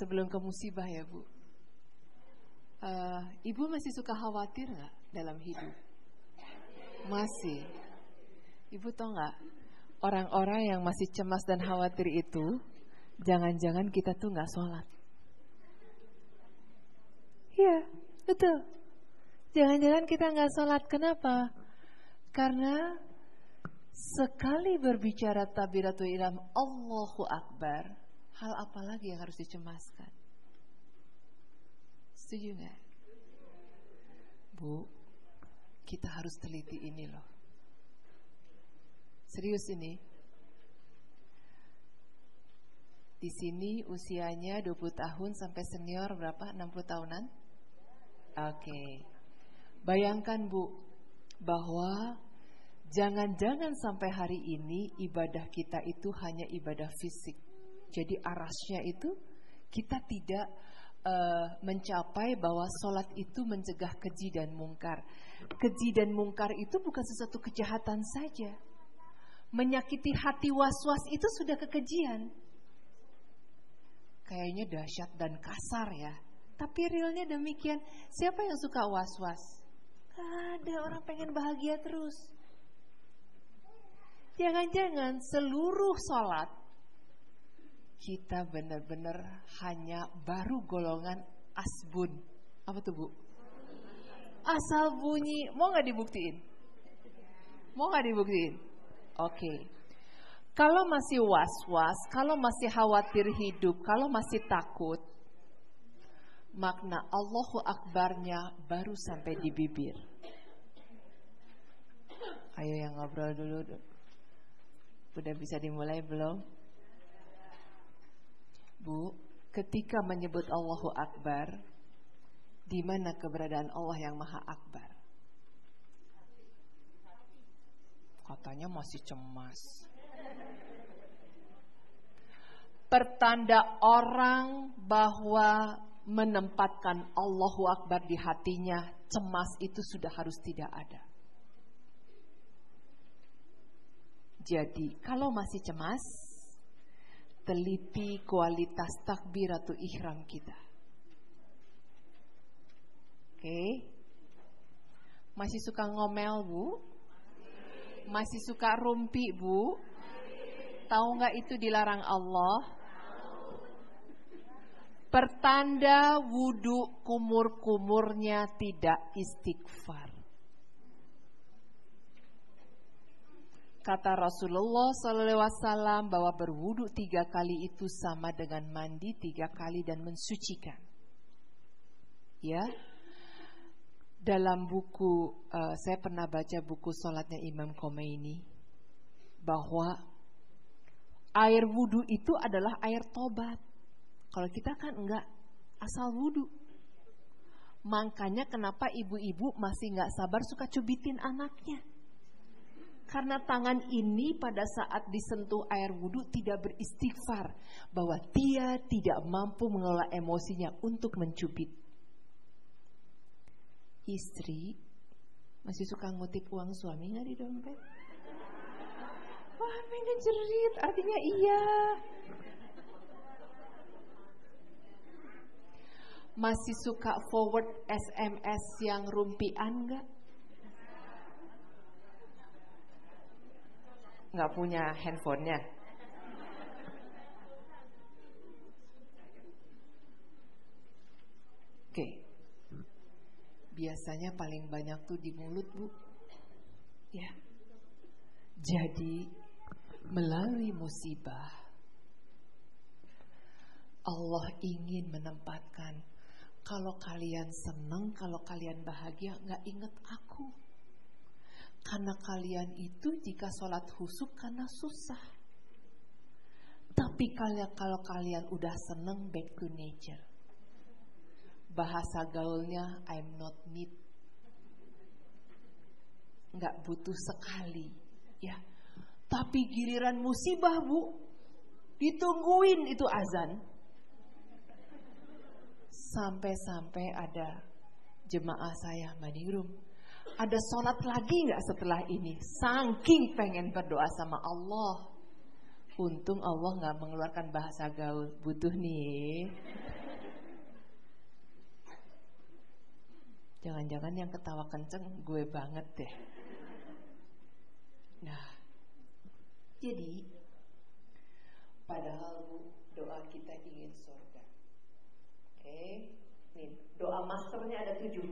sebelum ke musibah ya Bu. Uh, ibu masih suka khawatir nggak dalam hidup? Masih. Ibu tau nggak orang-orang yang masih cemas dan khawatir itu, jangan-jangan kita tuh nggak sholat. Iya, betul. Jangan-jangan kita nggak sholat. Kenapa? Karena sekali berbicara tabiratul ilam Allahu Akbar, hal apa lagi yang harus dicemaskan? Setuju nggak? Bu, kita harus teliti ini loh. Serius ini. Di sini usianya 20 tahun sampai senior berapa? 60 tahunan? Oke. Okay. Bayangkan Bu, bahwa jangan-jangan sampai hari ini ibadah kita itu hanya ibadah fisik. Jadi arasnya itu kita tidak uh, mencapai bahwa sholat itu mencegah keji dan mungkar. Keji dan mungkar itu bukan sesuatu kejahatan saja. Menyakiti hati was-was itu sudah kekejian kayaknya dahsyat dan kasar ya. Tapi realnya demikian. Siapa yang suka was-was? ada orang pengen bahagia terus. Jangan-jangan seluruh sholat kita benar-benar hanya baru golongan asbun. Apa tuh bu? Asal bunyi. Mau nggak dibuktiin? Mau nggak dibuktiin? Oke. Okay. Kalau masih was-was, kalau masih khawatir hidup, kalau masih takut, makna Allahu Akbarnya baru sampai di bibir. Ayo yang ngobrol dulu. Udah bisa dimulai belum? Bu, ketika menyebut Allahu Akbar, di mana keberadaan Allah yang Maha Akbar? Katanya masih cemas pertanda orang bahwa menempatkan Allahu Akbar di hatinya, cemas itu sudah harus tidak ada. Jadi, kalau masih cemas, teliti kualitas takbir atau ihram kita. Oke. Okay. Masih suka ngomel, Bu? Masih suka rumpi, Bu? Tahu nggak itu dilarang Allah? Pertanda wudhu kumur-kumurnya tidak istighfar. Kata Rasulullah SAW bahwa berwudhu tiga kali itu sama dengan mandi tiga kali dan mensucikan. Ya, dalam buku uh, saya pernah baca buku solatnya Imam Khomeini bahwa air wudhu itu adalah air tobat. Kalau kita kan enggak asal wudhu. Makanya kenapa ibu-ibu masih enggak sabar suka cubitin anaknya. Karena tangan ini pada saat disentuh air wudhu tidak beristighfar. Bahwa dia tidak mampu mengelola emosinya untuk mencubit. Istri masih suka ngutip uang suami nggak di dompet? Wah pengen jerit, artinya iya. Masih suka forward SMS yang rumpian nggak? Nggak punya handphonenya? Oke. Biasanya paling banyak tuh di mulut, Bu. Ya. Jadi melalui musibah Allah ingin menempatkan kalau kalian senang, kalau kalian bahagia, nggak inget aku. Karena kalian itu jika sholat husuk karena susah. Tapi kalian kalau kalian udah seneng back to nature. Bahasa gaulnya I'm not need. Nggak butuh sekali, ya. Tapi giliran musibah bu, ditungguin itu azan Sampai-sampai ada jemaah saya maningrum. Ada sholat lagi nggak setelah ini? Saking pengen berdoa sama Allah. Untung Allah nggak mengeluarkan bahasa gaul. Butuh nih. Jangan-jangan yang ketawa kenceng gue banget deh. Nah, jadi padahal doa kita ingin surga. Oke, nih doa masternya ada tujuh.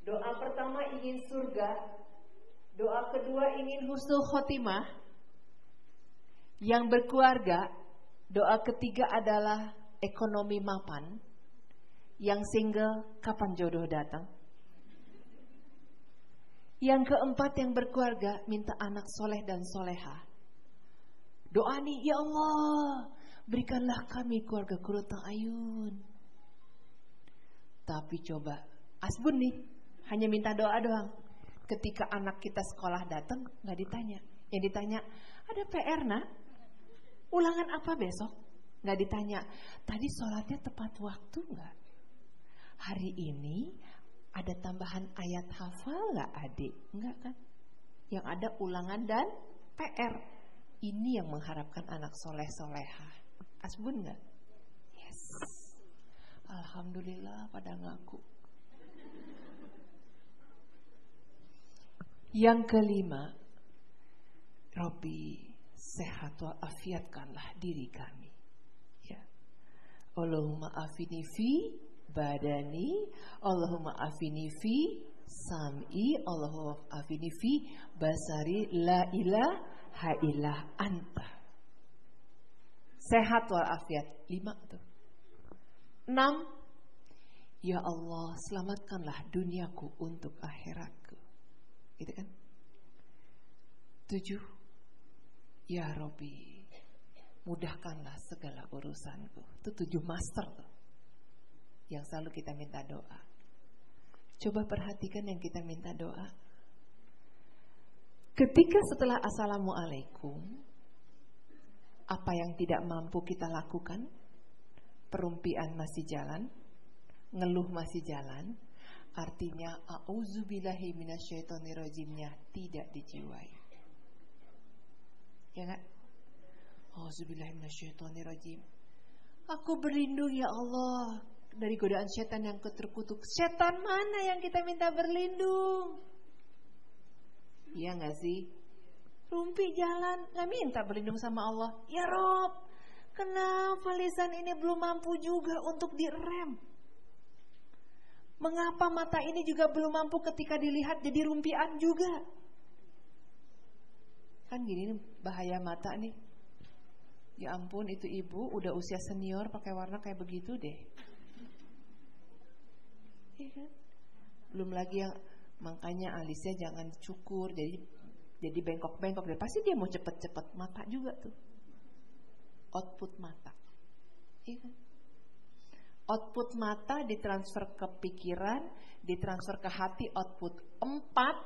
Doa pertama ingin surga, doa kedua ingin husnul khotimah, yang berkeluarga, doa ketiga adalah ekonomi mapan, yang single kapan jodoh datang. Yang keempat yang berkeluarga minta anak soleh dan soleha. Doa nih, ya Allah, berikanlah kami keluarga kurutang ayun. Tapi coba, asbun nih, hanya minta doa doang. Ketika anak kita sekolah datang, nggak ditanya. Yang ditanya, ada PR nak? Ulangan apa besok? Nggak ditanya, tadi sholatnya tepat waktu nggak? Hari ini ada tambahan ayat hafal nggak adik? Enggak kan? Yang ada ulangan dan PR. Ini yang mengharapkan anak soleh soleha. Asbun nggak? Yes. Alhamdulillah pada ngaku. Yang kelima, Robi sehat walafiatkanlah diri kami. Ya. Allahumma afini fi badani Allahumma afini fi sam'i Allahumma afini fi basari la ilaha illa anta sehat walafiat lima tuh enam ya Allah selamatkanlah duniaku untuk akhiratku gitu kan tujuh ya Robi mudahkanlah segala urusanku itu tujuh master tuh yang selalu kita minta doa. Coba perhatikan yang kita minta doa. Ketika setelah Assalamualaikum, apa yang tidak mampu kita lakukan? Perumpian masih jalan, ngeluh masih jalan, artinya auzubillahi minasyaitonirrajimnya tidak dijiwai. Ya enggak? Auzubillahi minasyaitonirrajim. Aku berlindung ya Allah dari godaan setan yang terkutuk. Setan mana yang kita minta berlindung? Iya nggak sih? Rumpi jalan, nggak minta berlindung sama Allah. Ya Rob, kenapa lisan ini belum mampu juga untuk direm? Mengapa mata ini juga belum mampu ketika dilihat jadi rumpian juga? Kan gini nih, bahaya mata nih. Ya ampun itu ibu udah usia senior pakai warna kayak begitu deh. Ya kan? Belum lagi yang makanya alisnya jangan cukur jadi jadi bengkok-bengkok deh. Pasti dia mau cepet-cepet mata juga tuh. Output mata. Iya kan? Output mata ditransfer ke pikiran, ditransfer ke hati, output empat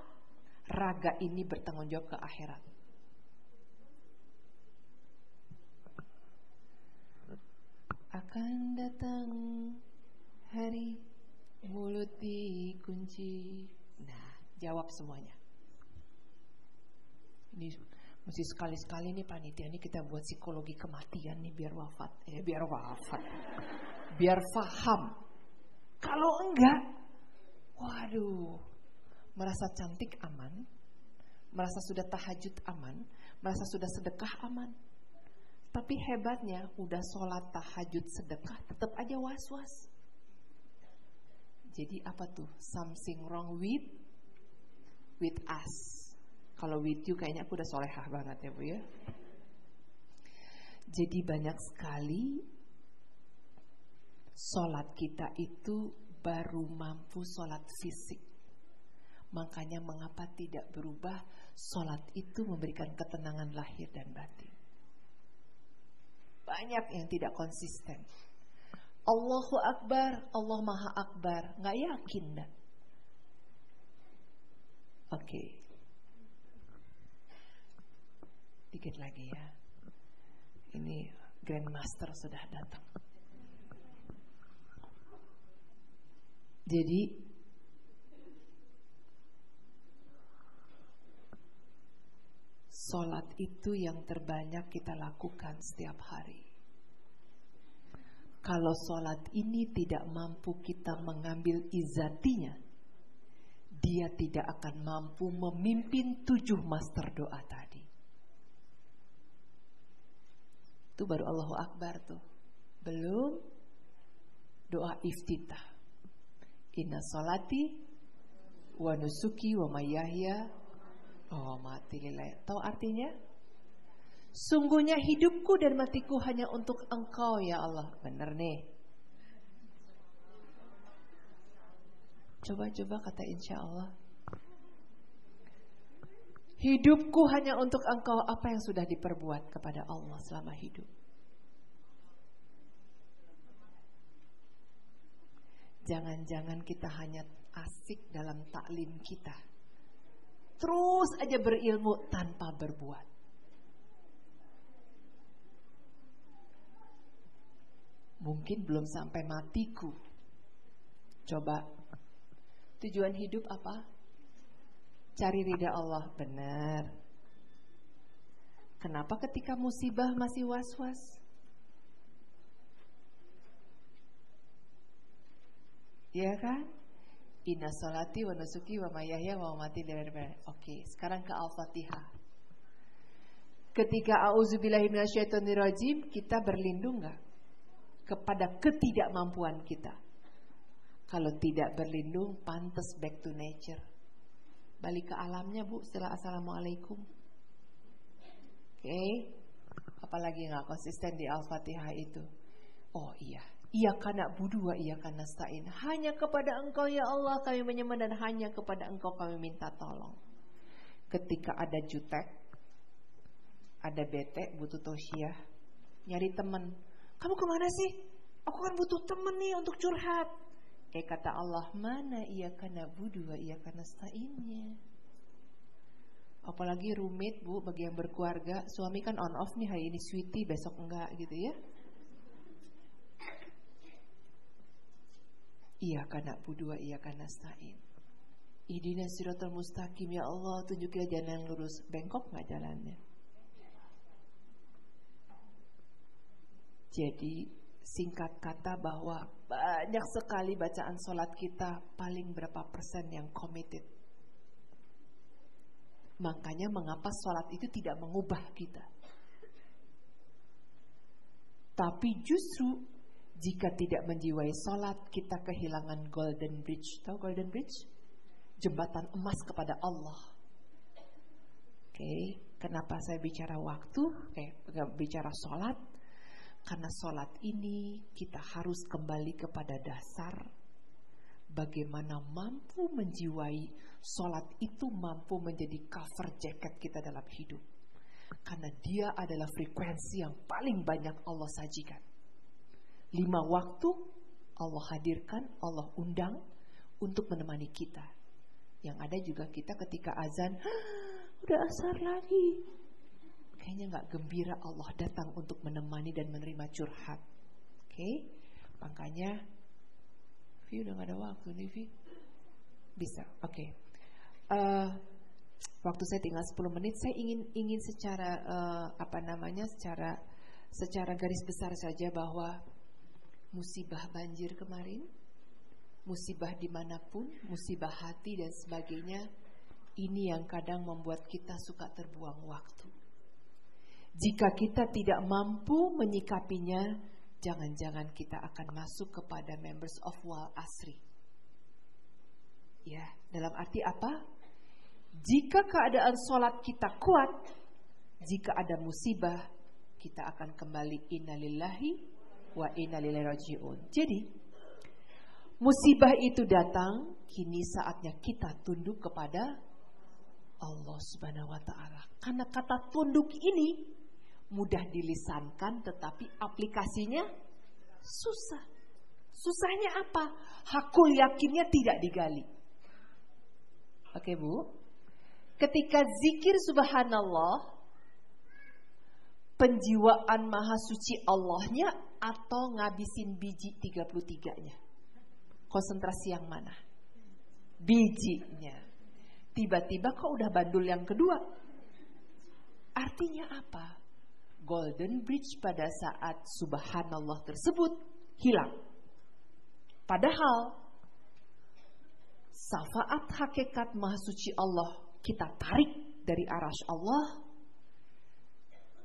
raga ini bertanggung jawab ke akhirat. Akan datang hari Mulut dikunci. Nah, jawab semuanya. Ini mesti sekali-sekali nih panitia ini kita buat psikologi kematian nih biar wafat. Eh, biar wafat. Biar faham. Kalau enggak, waduh, merasa cantik aman, merasa sudah tahajud aman, merasa sudah sedekah aman. Tapi hebatnya udah sholat tahajud sedekah tetap aja was-was. Jadi apa tuh? Something wrong with with us. Kalau with you kayaknya aku udah solehah banget ya Bu ya. Jadi banyak sekali sholat kita itu baru mampu sholat fisik. Makanya mengapa tidak berubah sholat itu memberikan ketenangan lahir dan batin. Banyak yang tidak konsisten. Allahu Akbar, Allah Maha Akbar. Nggak yakin dah. Oke. Okay. Dikit lagi ya. Ini Grandmaster sudah datang. Jadi Sholat itu yang terbanyak kita lakukan setiap hari. Kalau sholat ini tidak mampu kita mengambil izatinya, dia tidak akan mampu memimpin tujuh master doa tadi. Itu baru Allahu Akbar tuh. Belum doa iftitah. Inna solati wa nusuki wa mayahya Oh mati lilai. Tahu artinya? Sungguhnya hidupku dan matiku hanya untuk engkau ya Allah. Benar nih. Coba-coba kata insya Allah. Hidupku hanya untuk engkau apa yang sudah diperbuat kepada Allah selama hidup. Jangan-jangan kita hanya asik dalam taklim kita. Terus aja berilmu tanpa berbuat. Mungkin belum sampai matiku. Coba. Tujuan hidup apa? Cari ridha Allah. Benar. Kenapa ketika musibah masih was-was? Ya kan? Inna salati wa nusuki wa mayahya wa mati Oke, sekarang ke Al-Fatihah. Ketika auzubillahiminasyaitonirrajim, kita berlindung nggak? kepada ketidakmampuan kita. Kalau tidak berlindung, pantas back to nature. Balik ke alamnya bu, setelah assalamualaikum. Oke, okay. apalagi nggak konsisten di al-fatihah itu. Oh iya, iya karena budua, iya karena stain. Hanya kepada engkau ya Allah kami menyembah dan hanya kepada engkau kami minta tolong. Ketika ada jutek, ada bete, butuh tausiah, nyari teman kamu ke mana sih? Aku kan butuh temen nih untuk curhat. Eh kata Allah, mana ia karena budu ia karena stainnya. Apalagi rumit bu bagi yang berkeluarga, suami kan on off nih hari ini sweetie, besok enggak gitu ya. Iya karena budu iya karena stain. Idina siratul mustaqim ya Allah tunjukilah jalan yang lurus. Bengkok nggak jalannya? Jadi singkat kata bahwa banyak sekali bacaan sholat kita paling berapa persen yang committed. Makanya mengapa sholat itu tidak mengubah kita. Tapi justru jika tidak menjiwai sholat kita kehilangan golden bridge. Tahu golden bridge? Jembatan emas kepada Allah. Oke, okay. kenapa saya bicara waktu? Eh, bicara sholat? Karena sholat ini kita harus kembali kepada dasar bagaimana mampu menjiwai sholat itu mampu menjadi cover jacket kita dalam hidup. Karena dia adalah frekuensi yang paling banyak Allah sajikan. Lima waktu Allah hadirkan, Allah undang untuk menemani kita. Yang ada juga kita ketika azan, udah asar lagi kayaknya nggak gembira Allah datang untuk menemani dan menerima curhat. Oke, okay? makanya Vi udah gak ada waktu nih Vi. Bisa, oke. Okay. Uh, eh, waktu saya tinggal 10 menit, saya ingin ingin secara uh, apa namanya, secara secara garis besar saja bahwa musibah banjir kemarin, musibah di mana pun, musibah hati dan sebagainya, ini yang kadang membuat kita suka terbuang waktu. Jika kita tidak mampu menyikapinya, jangan-jangan kita akan masuk kepada members of wal asri. Ya, dalam arti apa? Jika keadaan sholat kita kuat, jika ada musibah, kita akan kembali innalillahi wa innalillahi rajiun. Jadi, musibah itu datang, kini saatnya kita tunduk kepada Allah Subhanahu wa taala. Karena kata tunduk ini mudah dilisankan tetapi aplikasinya susah. Susahnya apa? Hakul yakinnya tidak digali. Oke Bu. Ketika zikir subhanallah, penjiwaan maha suci Allahnya atau ngabisin biji 33-nya? Konsentrasi yang mana? Bijinya. Tiba-tiba kok udah bandul yang kedua? Artinya apa? Golden Bridge pada saat subhanallah tersebut hilang. Padahal syafaat hakikat maha suci Allah kita tarik dari aras Allah,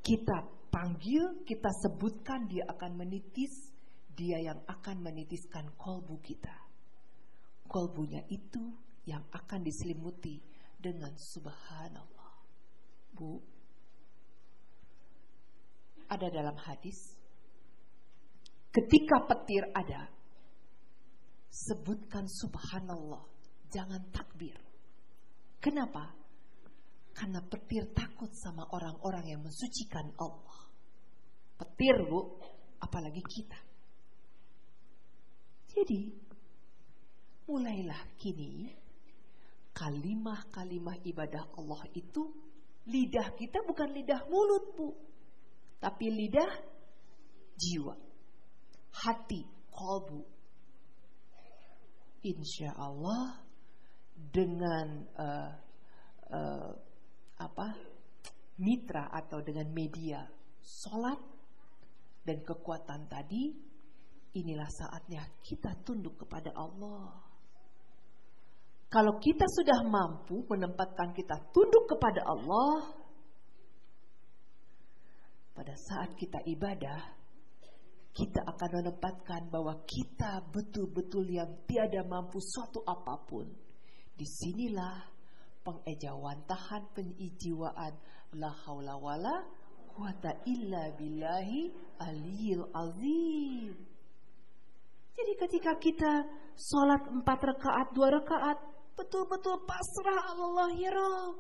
kita panggil, kita sebutkan dia akan menitis, dia yang akan menitiskan kolbu kita. Kolbunya itu yang akan diselimuti dengan subhanallah. Bu, ada dalam hadis, ketika petir ada, sebutkan subhanallah, jangan takbir. Kenapa? Karena petir takut sama orang-orang yang mensucikan Allah. Petir bu, apalagi kita. Jadi, mulailah kini kalimah-kalimah ibadah Allah itu lidah kita bukan lidah mulut bu, tapi lidah jiwa, hati, kolbu. Insya Allah dengan uh, uh, apa mitra atau dengan media sholat dan kekuatan tadi inilah saatnya kita tunduk kepada Allah kalau kita sudah mampu menempatkan kita tunduk kepada Allah, pada saat kita ibadah, kita akan menempatkan bahwa kita betul-betul yang tiada mampu suatu apa pun. Di sinilah pengejawantahan penjiwaan la haula wala quwata illa billahi aliyil azim. Jadi ketika kita sholat empat rakaat, dua rakaat, betul-betul pasrah Allah ya Rob.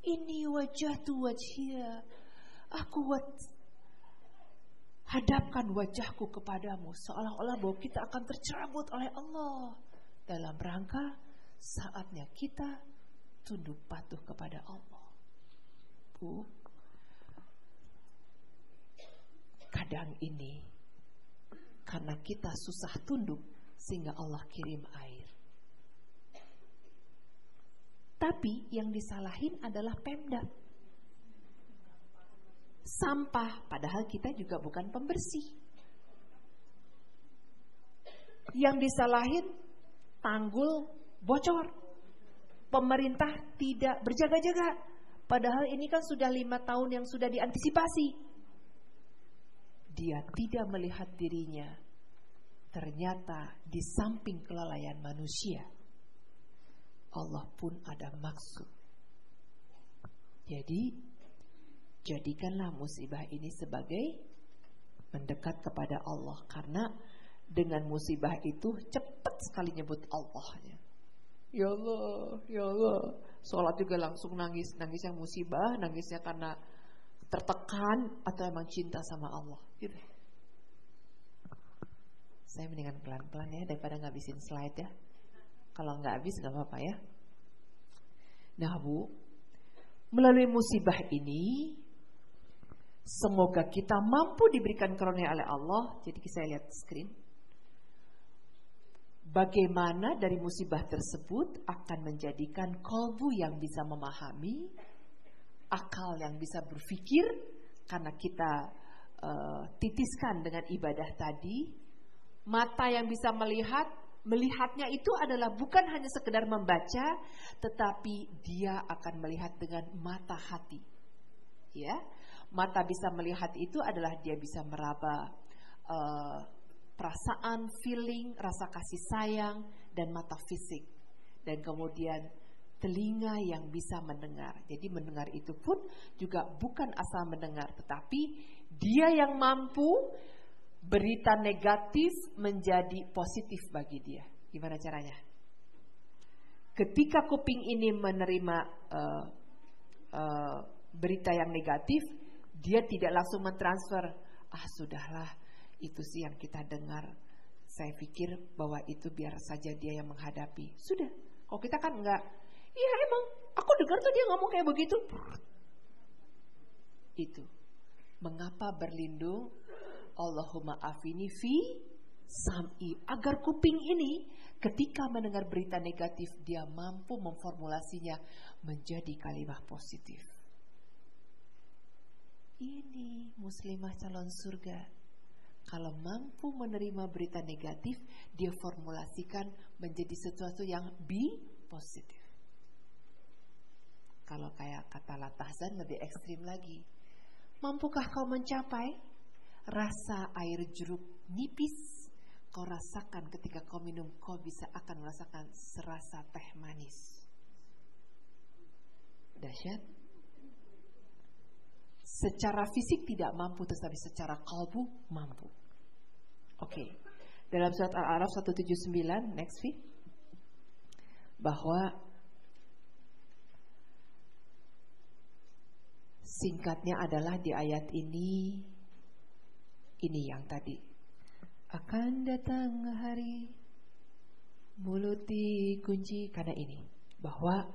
Ini wajah tu wajhia. Aku hadapkan wajahku kepadamu seolah-olah bahwa kita akan tercerabut oleh Allah dalam rangka saatnya kita tunduk patuh kepada Allah. Bu, kadang ini karena kita susah tunduk sehingga Allah kirim air. Tapi yang disalahin adalah Pemda. Sampah, padahal kita juga bukan pembersih. Yang disalahin tanggul bocor. Pemerintah tidak berjaga-jaga. Padahal ini kan sudah lima tahun yang sudah diantisipasi. Dia tidak melihat dirinya. Ternyata di samping kelalaian manusia Allah pun ada maksud. Jadi, jadikanlah musibah ini sebagai mendekat kepada Allah karena dengan musibah itu cepat sekali nyebut Allahnya. Ya Allah, ya Allah. Sholat juga langsung nangis, nangisnya musibah, nangisnya karena tertekan atau emang cinta sama Allah. Gitu. Saya mendingan pelan-pelan ya daripada ngabisin slide ya. Kalau nggak habis nggak apa-apa ya. Nah bu, melalui musibah ini, semoga kita mampu diberikan karunia oleh Allah. Jadi saya lihat screen. Bagaimana dari musibah tersebut akan menjadikan kolbu yang bisa memahami, akal yang bisa berpikir, karena kita uh, titiskan dengan ibadah tadi, mata yang bisa melihat, melihatnya itu adalah bukan hanya sekedar membaca, tetapi dia akan melihat dengan mata hati. Ya, mata bisa melihat itu adalah dia bisa meraba uh, perasaan, feeling, rasa kasih sayang, dan mata fisik. Dan kemudian telinga yang bisa mendengar. Jadi mendengar itu pun juga bukan asal mendengar, tetapi dia yang mampu berita negatif menjadi positif bagi dia. Gimana caranya? Ketika kuping ini menerima uh, uh, berita yang negatif, dia tidak langsung mentransfer. Ah sudahlah, itu sih yang kita dengar. Saya pikir bahwa itu biar saja dia yang menghadapi. Sudah, kalau kita kan enggak. Iya emang, aku dengar tuh dia ngomong kayak begitu. Itu. Mengapa berlindung Allahumma afini fi sam'i agar kuping ini ketika mendengar berita negatif dia mampu memformulasinya menjadi kalimat positif. Ini muslimah calon surga. Kalau mampu menerima berita negatif, dia formulasikan menjadi sesuatu yang bi positif. Kalau kayak kata Latahzan lebih ekstrim lagi. Mampukah kau mencapai rasa air jeruk nipis kau rasakan ketika kau minum kau bisa akan merasakan serasa teh manis. Dahsyat. Secara fisik tidak mampu tetapi secara kalbu mampu. Oke. Okay. Dalam surat Al-Araf 179 next week bahwa singkatnya adalah di ayat ini ini yang tadi akan datang hari mulut dikunci karena ini bahwa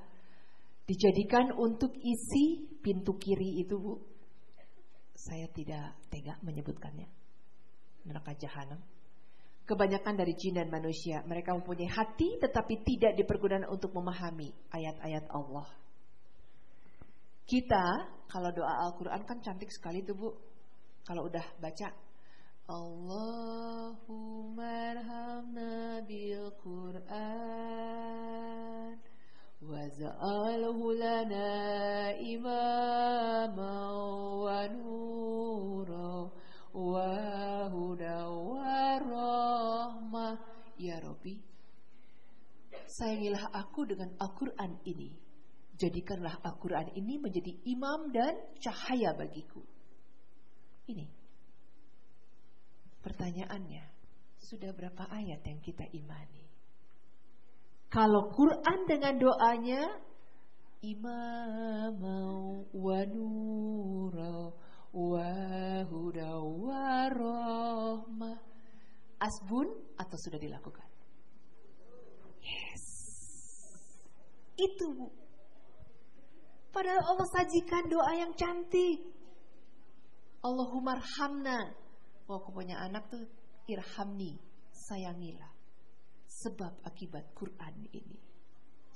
dijadikan untuk isi pintu kiri itu Bu saya tidak tega menyebutkannya. Neraka jahanam. Kebanyakan dari jin dan manusia mereka mempunyai hati tetapi tidak dipergunakan untuk memahami ayat-ayat Allah. Kita kalau doa Al-Quran kan cantik sekali tuh Bu. Kalau udah baca Allahumma arhamna Quran Wa nura wa huda wa rahmah Ya Rabbi Sayangilah aku dengan Al-Quran ini Jadikanlah Al-Quran ini menjadi imam dan cahaya bagiku. Ini. Pertanyaannya, sudah berapa ayat yang kita imani? Kalau Quran dengan doanya, imam wa nura wa huda wa rahmah. Asbun atau sudah dilakukan? Yes. Itu Padahal Allah sajikan doa yang cantik. Allahumma arhamna. Mau aku punya anak tuh irhamni, sayangilah. Sebab akibat Quran ini.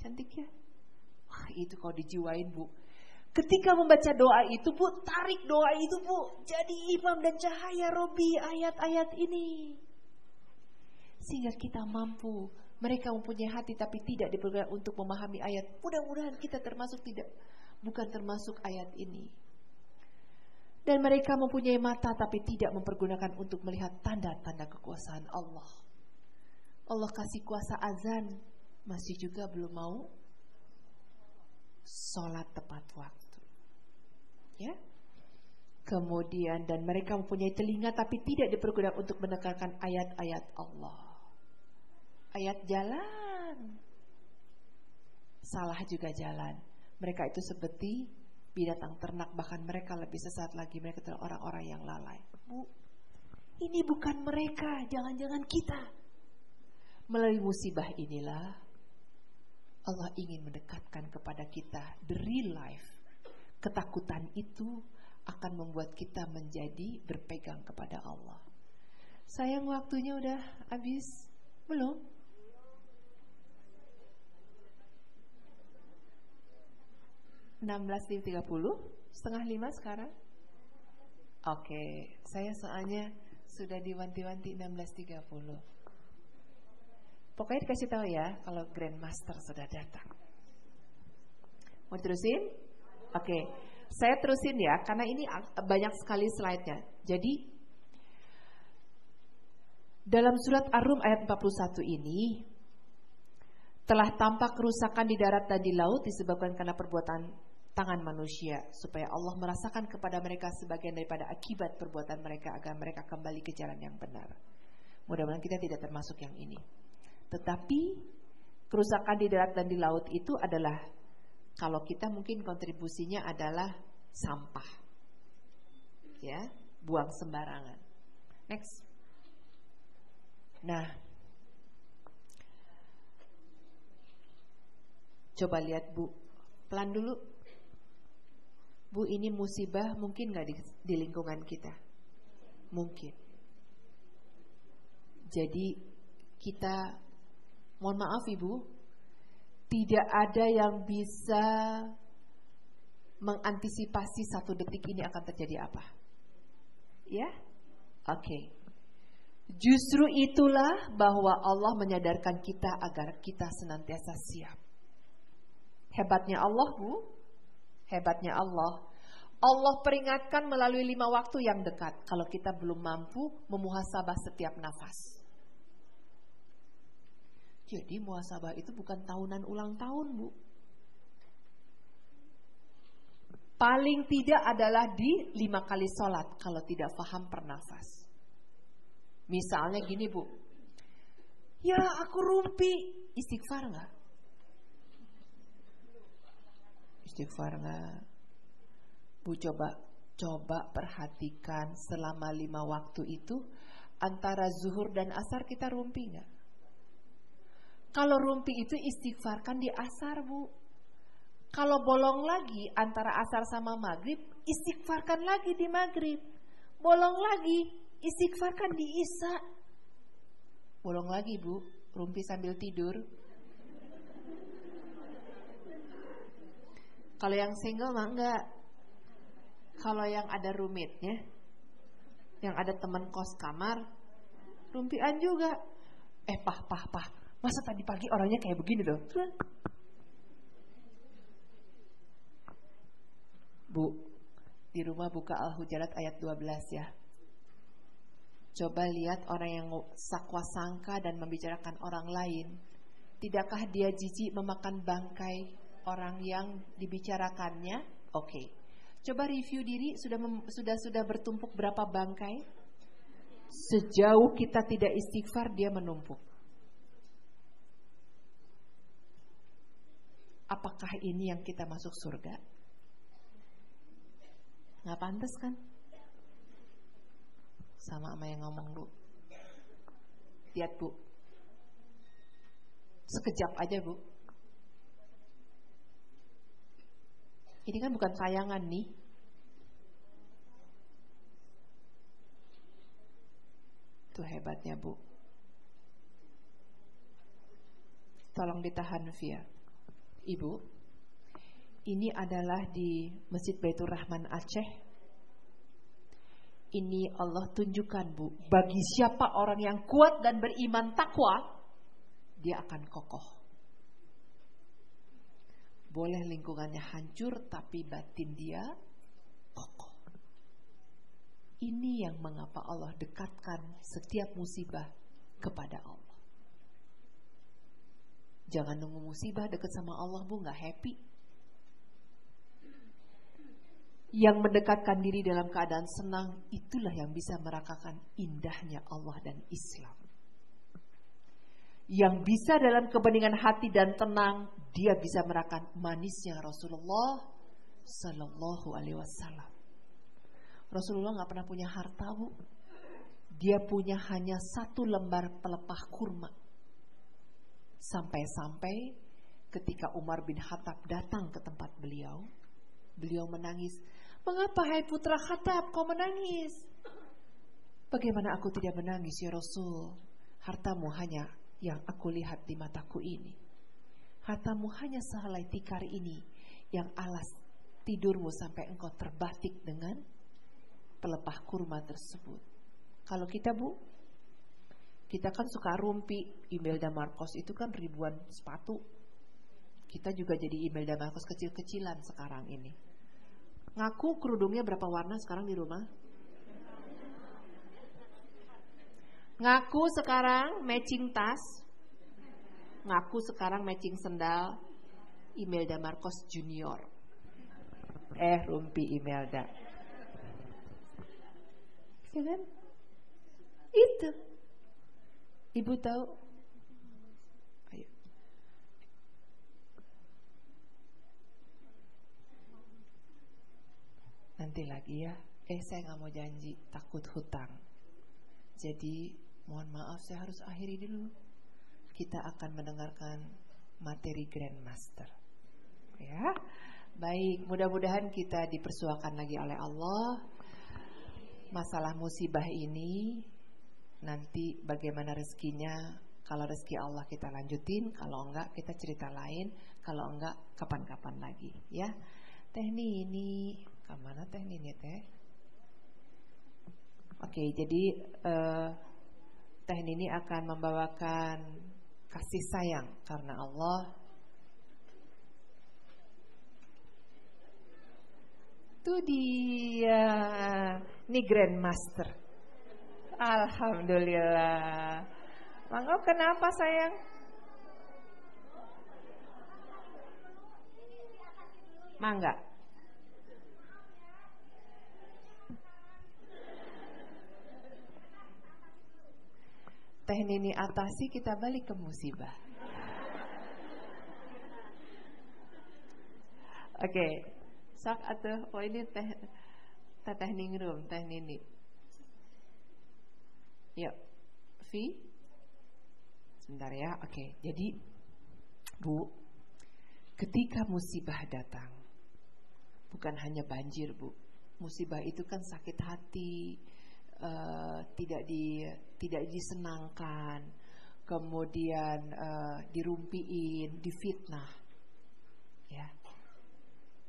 Cantik ya? Wah itu kau dijiwain bu. Ketika membaca doa itu bu, tarik doa itu bu. Jadi imam dan cahaya Robi ayat-ayat ini. Sehingga kita mampu mereka mempunyai hati tapi tidak dipergunakan untuk memahami ayat. Mudah-mudahan kita termasuk tidak bukan termasuk ayat ini. Dan mereka mempunyai mata tapi tidak mempergunakan untuk melihat tanda-tanda kekuasaan Allah. Allah kasih kuasa azan, masih juga belum mau sholat tepat waktu. Ya, Kemudian dan mereka mempunyai telinga tapi tidak dipergunakan untuk mendengarkan ayat-ayat Allah. Ayat jalan. Salah juga jalan. Mereka itu seperti binatang ternak bahkan mereka lebih sesat lagi mereka adalah orang-orang yang lalai. Bu, ini bukan mereka, jangan-jangan kita. Melalui musibah inilah Allah ingin mendekatkan kepada kita the real life. Ketakutan itu akan membuat kita menjadi berpegang kepada Allah. Sayang waktunya udah habis. Belum? 16.30 setengah lima sekarang oke okay. saya soalnya sudah diwanti-wanti 16.30 pokoknya dikasih tahu ya kalau Grandmaster sudah datang mau terusin oke okay. saya terusin ya karena ini banyak sekali slide-nya jadi dalam surat Ar-Rum ayat 41 ini telah tampak kerusakan di darat dan di laut disebabkan karena perbuatan tangan manusia supaya Allah merasakan kepada mereka sebagian daripada akibat perbuatan mereka agar mereka kembali ke jalan yang benar. Mudah-mudahan kita tidak termasuk yang ini. Tetapi kerusakan di darat dan di laut itu adalah kalau kita mungkin kontribusinya adalah sampah. Ya, buang sembarangan. Next. Nah, coba lihat Bu, pelan dulu Bu ini musibah mungkin nggak di, di lingkungan kita? Mungkin. Jadi kita mohon maaf Ibu, tidak ada yang bisa mengantisipasi satu detik ini akan terjadi apa? Ya? Oke. Okay. Justru itulah bahwa Allah menyadarkan kita agar kita senantiasa siap. Hebatnya Allah, Bu. Hebatnya Allah. Allah peringatkan melalui lima waktu yang dekat kalau kita belum mampu memuhasabah setiap nafas. Jadi muhasabah itu bukan tahunan ulang tahun, Bu. Paling tidak adalah di lima kali sholat kalau tidak paham pernafas. Misalnya gini bu, ya aku rumpi, istighfar nggak? Istighfar nggak? Bu coba coba perhatikan selama lima waktu itu antara zuhur dan asar kita rumpi nggak? Kalau rumpi itu istighfarkan di asar bu. Kalau bolong lagi antara asar sama maghrib, istighfarkan lagi di maghrib. Bolong lagi, istighfarkan di isya. Bolong lagi bu, rumpi sambil tidur. Kalau yang single mah enggak. Kalau yang ada rumitnya, yang ada teman kos kamar, rumpian juga. Eh pah pah pah, masa tadi pagi orangnya kayak begini loh. Bu, di rumah buka Al-Hujarat ayat 12 ya. Coba lihat orang yang sakwa sangka dan membicarakan orang lain. Tidakkah dia jijik memakan bangkai orang yang dibicarakannya? Oke. Okay. Coba review diri sudah mem, sudah sudah bertumpuk berapa bangkai? Sejauh kita tidak istighfar dia menumpuk. Apakah ini yang kita masuk surga? Nggak pantas kan? Sama sama yang ngomong bu. Lihat bu. Sekejap aja bu. Ini kan bukan sayangan nih. Itu hebatnya bu. Tolong ditahan via. Ibu, ini adalah di Masjid Baitur Rahman Aceh. Ini Allah tunjukkan Bu, bagi siapa orang yang kuat dan beriman takwa, dia akan kokoh. Boleh lingkungannya hancur tapi batin dia kokoh. Ini yang mengapa Allah dekatkan setiap musibah kepada Allah. Jangan nunggu musibah dekat sama Allah Bu, nggak happy yang mendekatkan diri dalam keadaan senang, itulah yang bisa merakakan indahnya Allah dan Islam. Yang bisa dalam kebeningan hati dan tenang, dia bisa merasakan manisnya Rasulullah Sallallahu Alaihi Wasallam. Rasulullah nggak pernah punya harta bu, dia punya hanya satu lembar pelepah kurma. Sampai-sampai ketika Umar bin Khattab datang ke tempat beliau, beliau menangis Mengapa hai putra Khattab kau menangis? Bagaimana aku tidak menangis ya Rasul? Hartamu hanya yang aku lihat di mataku ini. Hartamu hanya sehelai tikar ini yang alas tidurmu sampai engkau terbatik dengan pelepah kurma tersebut. Kalau kita bu, kita kan suka rumpi. Imelda Marcos itu kan ribuan sepatu. Kita juga jadi Imelda Marcos kecil-kecilan sekarang ini. Ngaku kerudungnya berapa warna sekarang di rumah? Ngaku sekarang matching tas. Ngaku sekarang matching sendal. Imelda Marcos Junior. Eh, rumpi Imelda. Ya kan? Itu. Ibu tahu nanti lagi ya. Eh saya nggak mau janji, takut hutang. Jadi mohon maaf saya harus akhiri dulu. Kita akan mendengarkan materi Grandmaster. Ya, baik. Mudah-mudahan kita dipersuakan lagi oleh Allah. Masalah musibah ini nanti bagaimana rezekinya kalau rezeki Allah kita lanjutin, kalau enggak kita cerita lain, kalau enggak kapan-kapan lagi ya. Teh Nini, ke mana Teh Nini teh? Oke, jadi uh, Teh Nini akan membawakan kasih sayang karena Allah itu dia ini Grandmaster Alhamdulillah Mangga kenapa sayang? Mangga Teh Nini atasi kita balik ke musibah. Oke, okay. sak atau oh ini teh teh ningrum teh Nini. Yuk, V. Sebentar ya, oke. Jadi, Bu, ketika musibah datang, bukan hanya banjir, Bu. Musibah itu kan sakit hati, uh, tidak di tidak disenangkan, kemudian uh, dirumpiin, difitnah, ya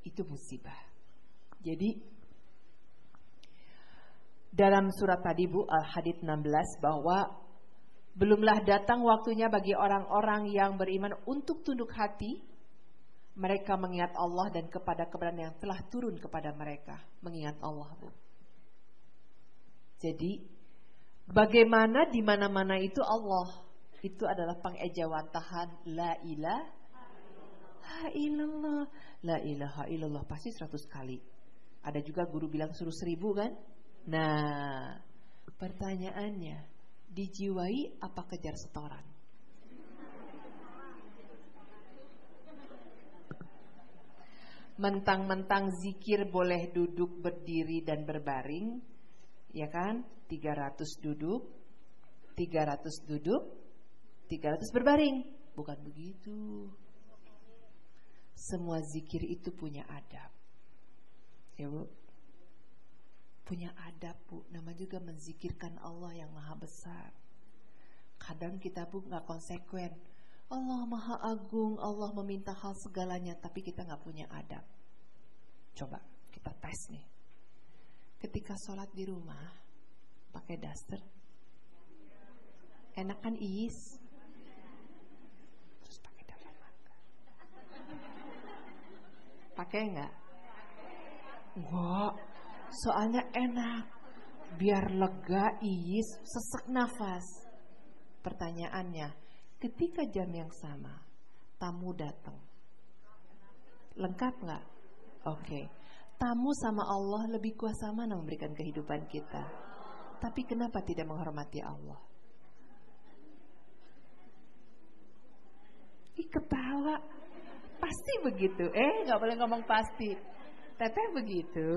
itu musibah. Jadi dalam surat tadi Bu Al-Hadid 16 bahwa belumlah datang waktunya bagi orang-orang yang beriman untuk tunduk hati mereka mengingat Allah dan kepada kebenaran yang telah turun kepada mereka mengingat Allah Bu. Jadi bagaimana di mana-mana itu Allah itu adalah pengejawantahan la ilaha illallah. La ilaha illallah pasti seratus kali. Ada juga guru bilang suruh seribu kan? Nah, pertanyaannya, dijiwai apa kejar setoran? Mentang-mentang zikir boleh duduk, berdiri, dan berbaring, ya kan? 300 duduk, 300 duduk, 300 berbaring. Bukan begitu. Semua zikir itu punya adab. Ya Bu. Punya adab Bu. Nama juga menzikirkan Allah yang maha besar. Kadang kita Bu nggak konsekuen. Allah maha agung, Allah meminta hal segalanya, tapi kita nggak punya adab. Coba kita tes nih ketika sholat di rumah pakai daster enak kan is terus pakai dalam pakai nggak Wah, soalnya enak biar lega is sesek nafas pertanyaannya ketika jam yang sama tamu datang lengkap nggak oke okay tamu sama Allah lebih kuasa mana memberikan kehidupan kita. Tapi kenapa tidak menghormati Allah? Ih ketawa. Pasti begitu. Eh nggak boleh ngomong pasti. Teteh begitu.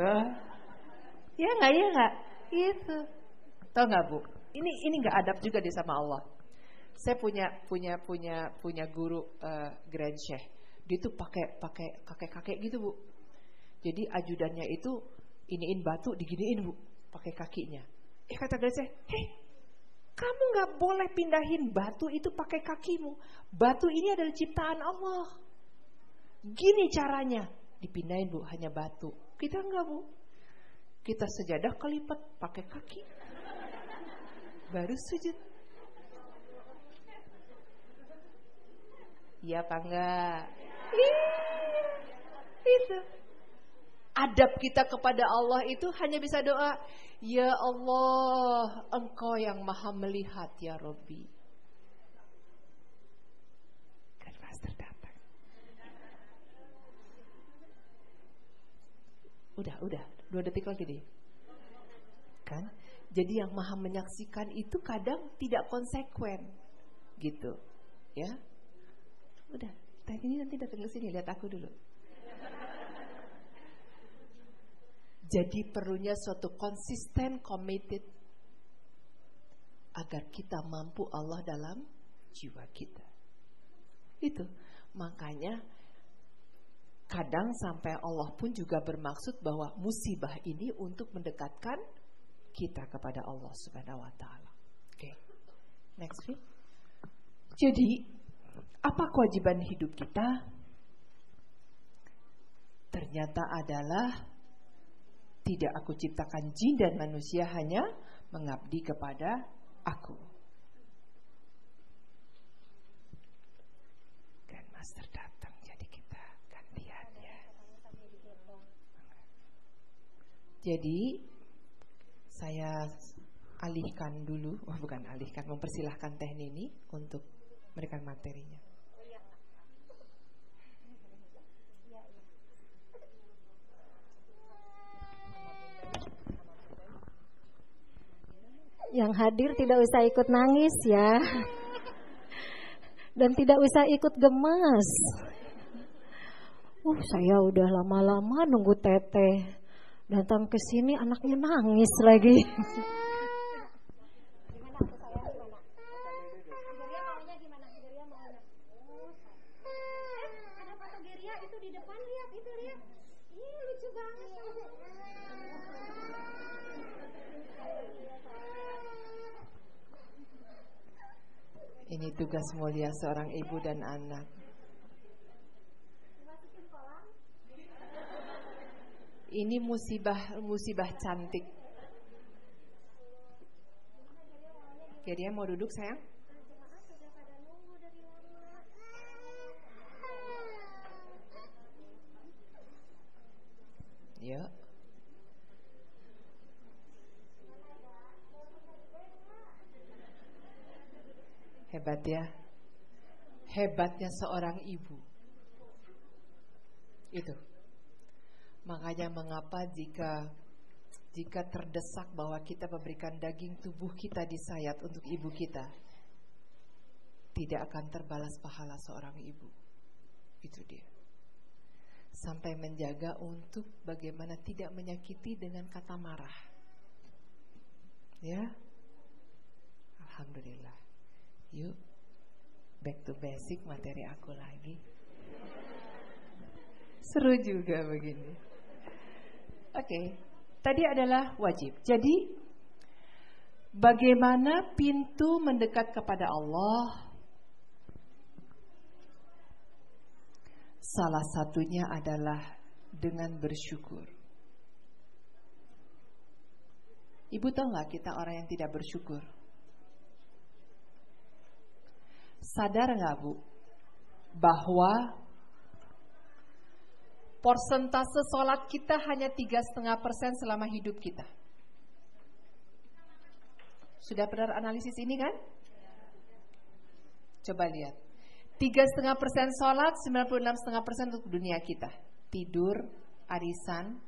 Oh. Ya nggak ya nggak. Itu. Tahu nggak bu? Ini ini nggak adab juga di sama Allah. Saya punya punya punya punya guru uh, Grand Sheikh. Dia tuh pakai pakai kakek kakek gitu bu jadi ajudannya itu iniin batu diginiin bu, pakai kakinya. Eh kata saya, hei kamu nggak boleh pindahin batu itu pakai kakimu. Batu ini adalah ciptaan Allah. Gini caranya, dipindahin bu, hanya batu. Kita nggak bu, kita sejadah kelipat pakai kaki. Baru sujud. Iya apa enggak? Itu adab kita kepada Allah itu hanya bisa doa, Ya Allah, Engkau yang maha melihat ya Robbi. Kan master datang. Udah, udah, dua detik lagi deh. Kan? Jadi yang maha menyaksikan itu kadang tidak konsekuen. Gitu. Ya. Udah, tadi ini nanti datang ke sini, lihat aku dulu. Jadi perlunya suatu konsisten, committed agar kita mampu Allah dalam jiwa kita. Itu makanya kadang sampai Allah pun juga bermaksud bahwa musibah ini untuk mendekatkan kita kepada Allah Subhanahu wa taala. Oke. Okay. Next week. Jadi, apa kewajiban hidup kita? ternyata adalah tidak aku ciptakan jin dan manusia hanya mengabdi kepada aku. Grandmaster datang jadi kita gantian ya. Jadi saya alihkan dulu, oh bukan alihkan, mempersilahkan Teh Nini untuk memberikan materinya. Yang hadir tidak usah ikut nangis ya. Dan tidak usah ikut gemas. Uh, saya udah lama-lama nunggu teteh. Datang ke sini anaknya nangis lagi. Ini tugas mulia seorang ibu dan anak. Ini musibah musibah cantik. Jadi ya mau duduk sayang? Ya. Hebat ya. Hebatnya seorang ibu. Itu. Makanya mengapa jika jika terdesak bahwa kita memberikan daging tubuh kita disayat untuk ibu kita, tidak akan terbalas pahala seorang ibu. Itu dia. Sampai menjaga untuk bagaimana tidak menyakiti dengan kata marah. Ya. Alhamdulillah. Yuk, back to basic materi aku lagi. Seru juga begini. Oke, tadi adalah wajib. Jadi, bagaimana pintu mendekat kepada Allah? Salah satunya adalah dengan bersyukur. Ibu tahu nggak kita orang yang tidak bersyukur? Sadar nggak bu bahwa persentase sholat kita hanya tiga setengah persen selama hidup kita. Sudah pernah analisis ini kan? Coba lihat. Tiga setengah persen sholat, 96 setengah persen untuk dunia kita. Tidur, arisan,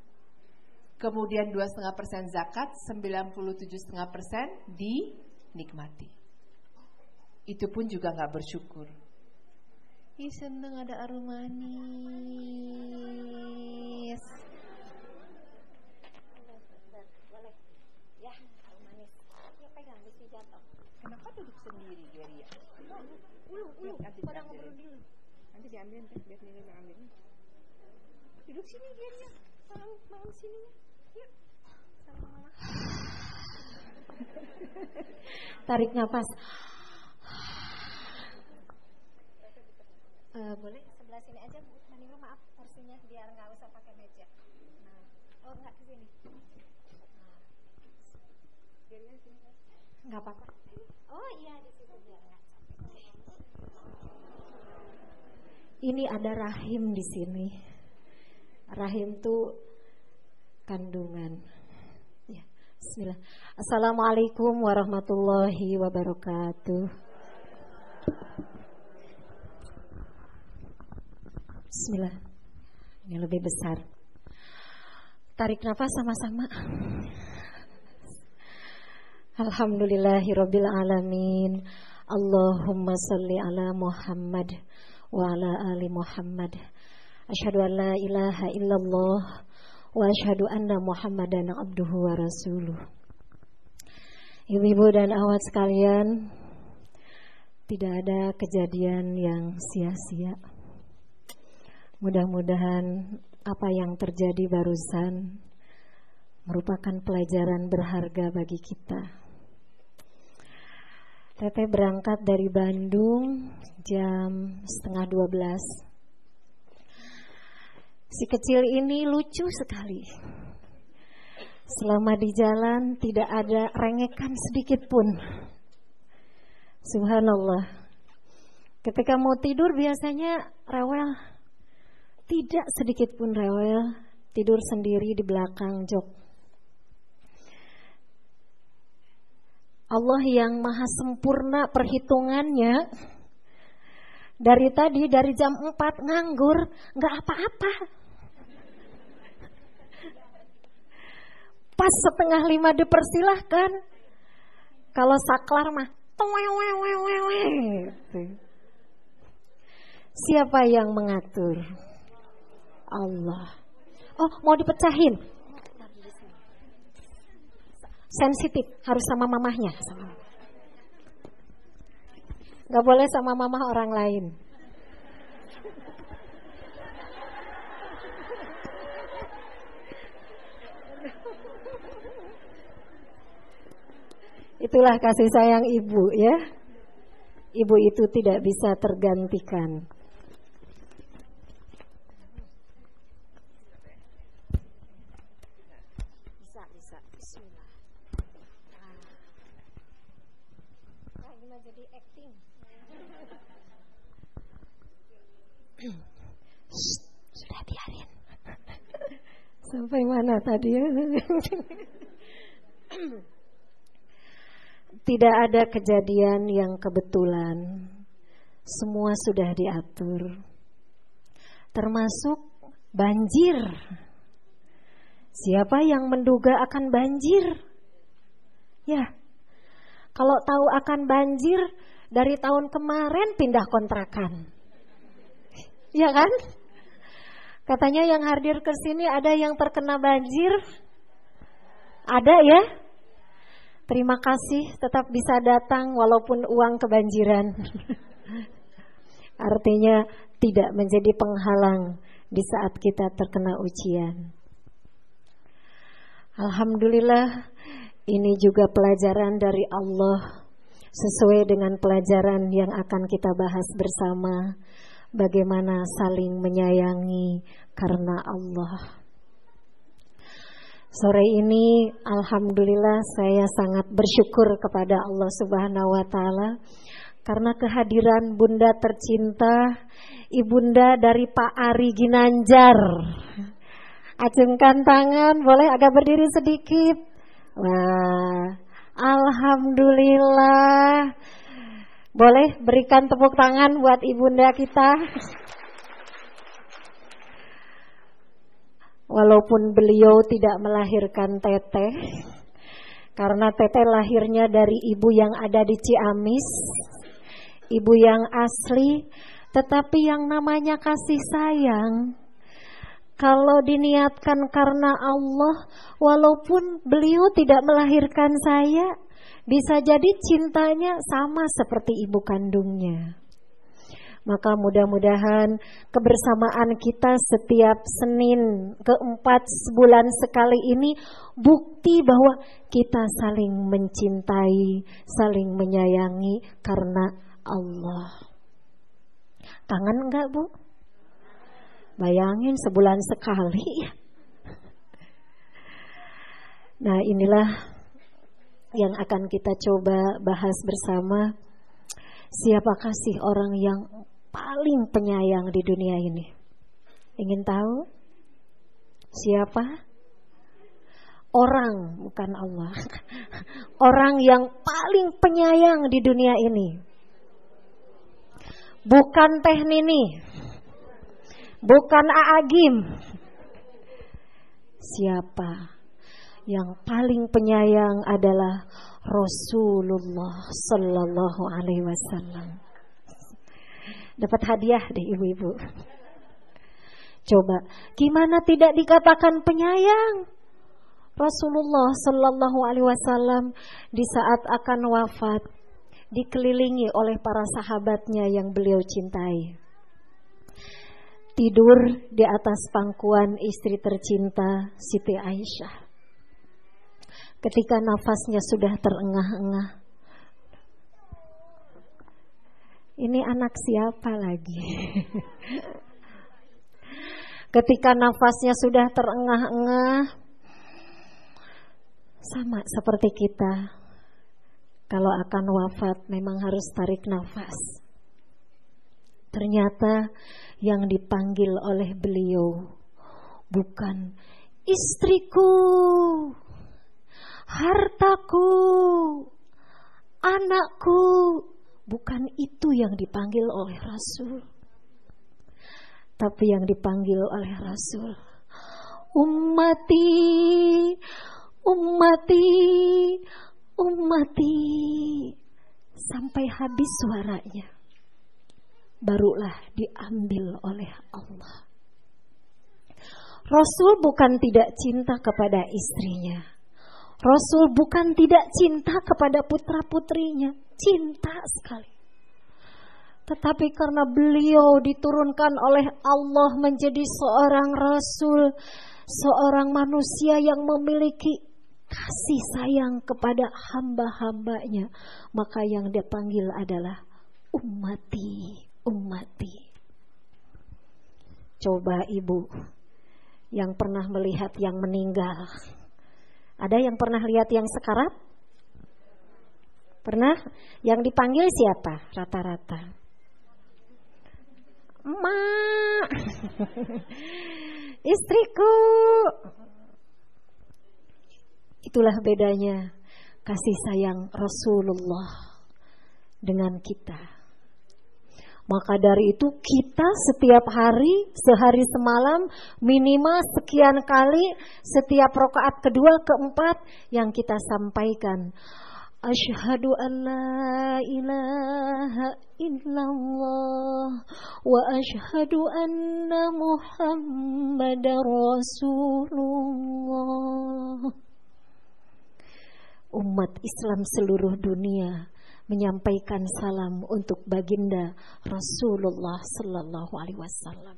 kemudian dua setengah persen zakat, 97 setengah persen dinikmati itu pun juga nggak bersyukur. Ih seneng ada aroma manis. Kenapa duduk sendiri Geria? Ulu, ulu, nanti pada ngobrol dulu. Nanti diambilin teh, biar Nini yang ambil. Duduk sini Geria, malam malam sini ya. Yuk, sama mama. Tarik nafas. Uh, boleh sebelah sini aja Bu Manilo maaf porsinya biar nggak usah pakai meja. Nah, oh nggak ke sini. Nah. Nggak apa-apa. Oh iya di situ biar nggak Ini ada rahim di sini. Rahim tuh kandungan. Ya, Bismillah. Assalamualaikum warahmatullahi wabarakatuh. Bismillah. Ini lebih besar. Tarik nafas sama-sama. Alhamdulillahirabbil alamin. Allahumma salli ala Muhammad wa ala ali Muhammad. Asyhadu an la ilaha illallah wa asyhadu anna Muhammadan abduhu wa rasuluh. Ibu-ibu dan awat sekalian, tidak ada kejadian yang sia-sia. Mudah-mudahan apa yang terjadi barusan merupakan pelajaran berharga bagi kita. Teteh berangkat dari Bandung jam setengah 12 Si kecil ini lucu sekali. Selama di jalan tidak ada rengekan sedikit pun. Subhanallah. Ketika mau tidur biasanya rewel. Tidak sedikit pun rewel. Tidur sendiri di belakang jok. Allah yang maha sempurna perhitungannya. Dari tadi dari jam 4 nganggur nggak apa-apa. Pas setengah lima dipersilahkan. Kalau saklar mah siapa yang mengatur Allah oh mau dipecahin sensitif harus sama mamahnya sama nggak boleh sama mamah orang lain Itulah kasih sayang ibu ya. Ibu itu tidak bisa tergantikan. Sudah biarin. Sampai mana tadi ya? Tidak ada kejadian yang kebetulan. Semua sudah diatur. Termasuk banjir. Siapa yang menduga akan banjir? Ya. Kalau tahu akan banjir dari tahun kemarin pindah kontrakan. Ya kan? Katanya yang hadir ke sini ada yang terkena banjir. Ada ya? Terima kasih tetap bisa datang walaupun uang kebanjiran. Artinya tidak menjadi penghalang di saat kita terkena ujian. Alhamdulillah ini juga pelajaran dari Allah sesuai dengan pelajaran yang akan kita bahas bersama bagaimana saling menyayangi karena Allah. Sore ini alhamdulillah saya sangat bersyukur kepada Allah Subhanahu wa taala karena kehadiran Bunda tercinta Ibunda dari Pak Ari Ginanjar. Acungkan tangan, boleh agak berdiri sedikit. Wah, alhamdulillah boleh berikan tepuk tangan buat ibunda kita. Walaupun beliau tidak melahirkan teteh, karena teteh lahirnya dari ibu yang ada di Ciamis, ibu yang asli, tetapi yang namanya kasih sayang. Kalau diniatkan karena Allah, walaupun beliau tidak melahirkan saya, bisa jadi cintanya sama seperti ibu kandungnya. Maka mudah-mudahan kebersamaan kita setiap Senin keempat sebulan sekali ini bukti bahwa kita saling mencintai, saling menyayangi karena Allah. Kangen enggak bu? Bayangin sebulan sekali. Nah inilah yang akan kita coba bahas bersama. Siapakah sih orang yang paling penyayang di dunia ini? Ingin tahu? Siapa? Orang, bukan Allah. Orang yang paling penyayang di dunia ini. Bukan Teh Nini. Bukan Aagim. Siapa? Yang paling penyayang adalah Rasulullah Sallallahu Alaihi Wasallam. Dapat hadiah deh ibu-ibu. Coba, gimana tidak dikatakan penyayang? Rasulullah Sallallahu Alaihi Wasallam di saat akan wafat dikelilingi oleh para sahabatnya yang beliau cintai. Tidur di atas pangkuan istri tercinta Siti Aisyah ketika nafasnya sudah terengah-engah. Ini anak siapa lagi? Ketika nafasnya sudah terengah-engah, sama seperti kita. Kalau akan wafat memang harus tarik nafas. Ternyata yang dipanggil oleh beliau bukan istriku, hartaku, anakku, bukan itu yang dipanggil oleh Rasul. Tapi yang dipanggil oleh Rasul, ummati, ummati, ummati, sampai habis suaranya. Barulah diambil oleh Allah. Rasul bukan tidak cinta kepada istrinya. Rasul bukan tidak cinta kepada putra-putrinya, cinta sekali. Tetapi karena beliau diturunkan oleh Allah menjadi seorang rasul, seorang manusia yang memiliki kasih sayang kepada hamba-hambanya, maka yang dipanggil adalah ummati ummati. Coba ibu yang pernah melihat yang meninggal. Ada yang pernah lihat yang sekarat? Pernah? Yang dipanggil siapa rata-rata? Mak, istriku. Itulah bedanya kasih sayang Rasulullah dengan kita. Maka dari itu kita setiap hari, sehari semalam minimal sekian kali setiap rokaat kedua keempat yang kita sampaikan. Ashhadu an la ilaha illallah wa ashhadu anna muhammadar rasulullah. Umat Islam seluruh dunia menyampaikan salam untuk baginda Rasulullah Sallallahu Alaihi Wasallam.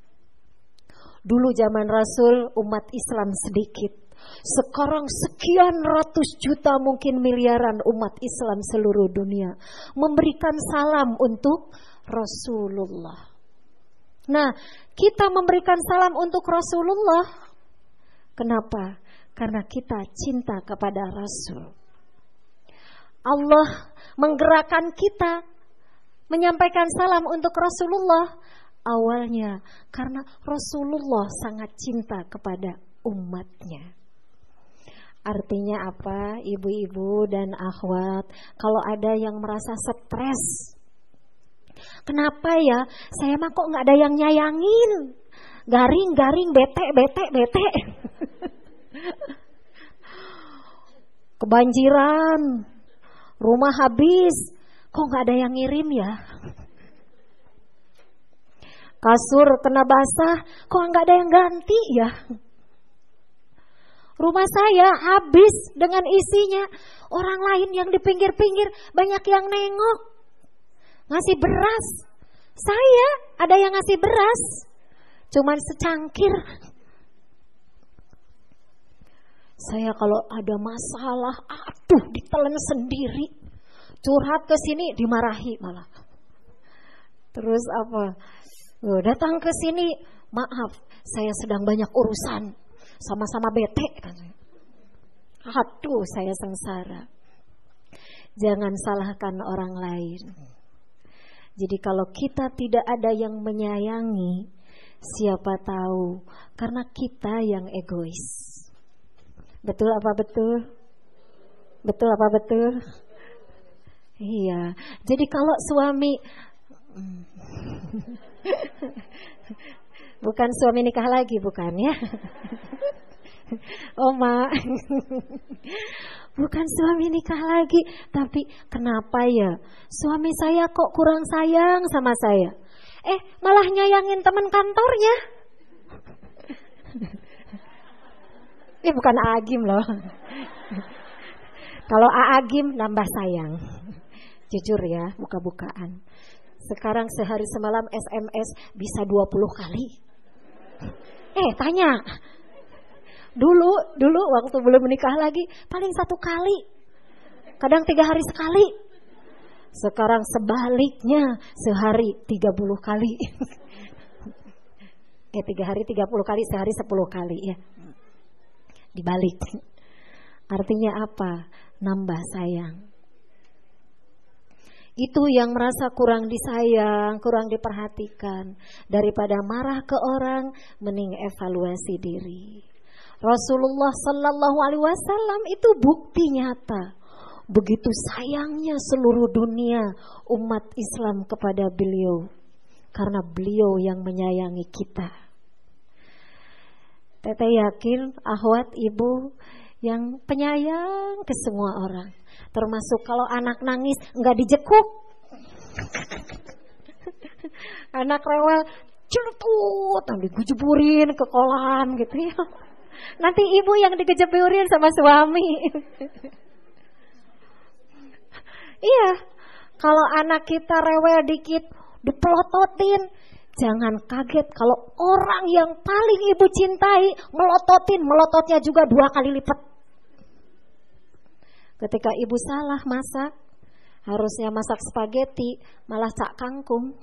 Dulu zaman Rasul umat Islam sedikit, sekarang sekian ratus juta mungkin miliaran umat Islam seluruh dunia memberikan salam untuk Rasulullah. Nah, kita memberikan salam untuk Rasulullah. Kenapa? Karena kita cinta kepada Rasul. Allah menggerakkan kita menyampaikan salam untuk Rasulullah awalnya karena Rasulullah sangat cinta kepada umatnya. Artinya apa ibu-ibu dan akhwat? Kalau ada yang merasa stres Kenapa ya? Saya mah kok nggak ada yang nyayangin. Garing garing bete bete bete Kebanjiran rumah habis, kok nggak ada yang ngirim ya? Kasur kena basah, kok nggak ada yang ganti ya? Rumah saya habis dengan isinya. Orang lain yang di pinggir-pinggir banyak yang nengok. Ngasih beras. Saya ada yang ngasih beras. Cuman secangkir. Saya kalau ada masalah, aduh ditelan sendiri. Curhat ke sini dimarahi malah. Terus apa? Oh, datang ke sini, maaf, saya sedang banyak urusan. Sama-sama bete Aduh, saya sengsara. Jangan salahkan orang lain. Jadi kalau kita tidak ada yang menyayangi, siapa tahu karena kita yang egois. Betul apa betul? Betul apa betul? Iya. Jadi kalau suami bukan suami nikah lagi bukan ya? Oma. Bukan suami nikah lagi, tapi kenapa ya? Suami saya kok kurang sayang sama saya. Eh, malah nyayangin teman kantornya. Ini bukan Agim loh. Kalau Agim nambah sayang. Jujur ya, buka-bukaan. Sekarang sehari semalam SMS bisa 20 kali. Eh, tanya. Dulu, dulu waktu belum menikah lagi, paling satu kali. Kadang tiga hari sekali. Sekarang sebaliknya, sehari 30 kali. Eh tiga hari tiga puluh kali, sehari sepuluh kali ya. Dibalik. Artinya apa? Nambah sayang. Itu yang merasa kurang disayang, kurang diperhatikan. Daripada marah ke orang, mending evaluasi diri. Rasulullah Sallallahu Alaihi Wasallam itu bukti nyata begitu sayangnya seluruh dunia umat Islam kepada beliau karena beliau yang menyayangi kita. Teteh yakin ahwat ibu yang penyayang ke semua orang. Termasuk kalau anak nangis nggak dijekuk. anak rewel celutut, digujeburin ke kolam gitu ya. Nanti ibu yang dikejeburin sama suami. iya, kalau anak kita rewel dikit, dipelototin, jangan kaget kalau orang yang paling ibu cintai melototin, melototnya juga dua kali lipat. Ketika ibu salah masak, harusnya masak spaghetti, malah cak kangkung.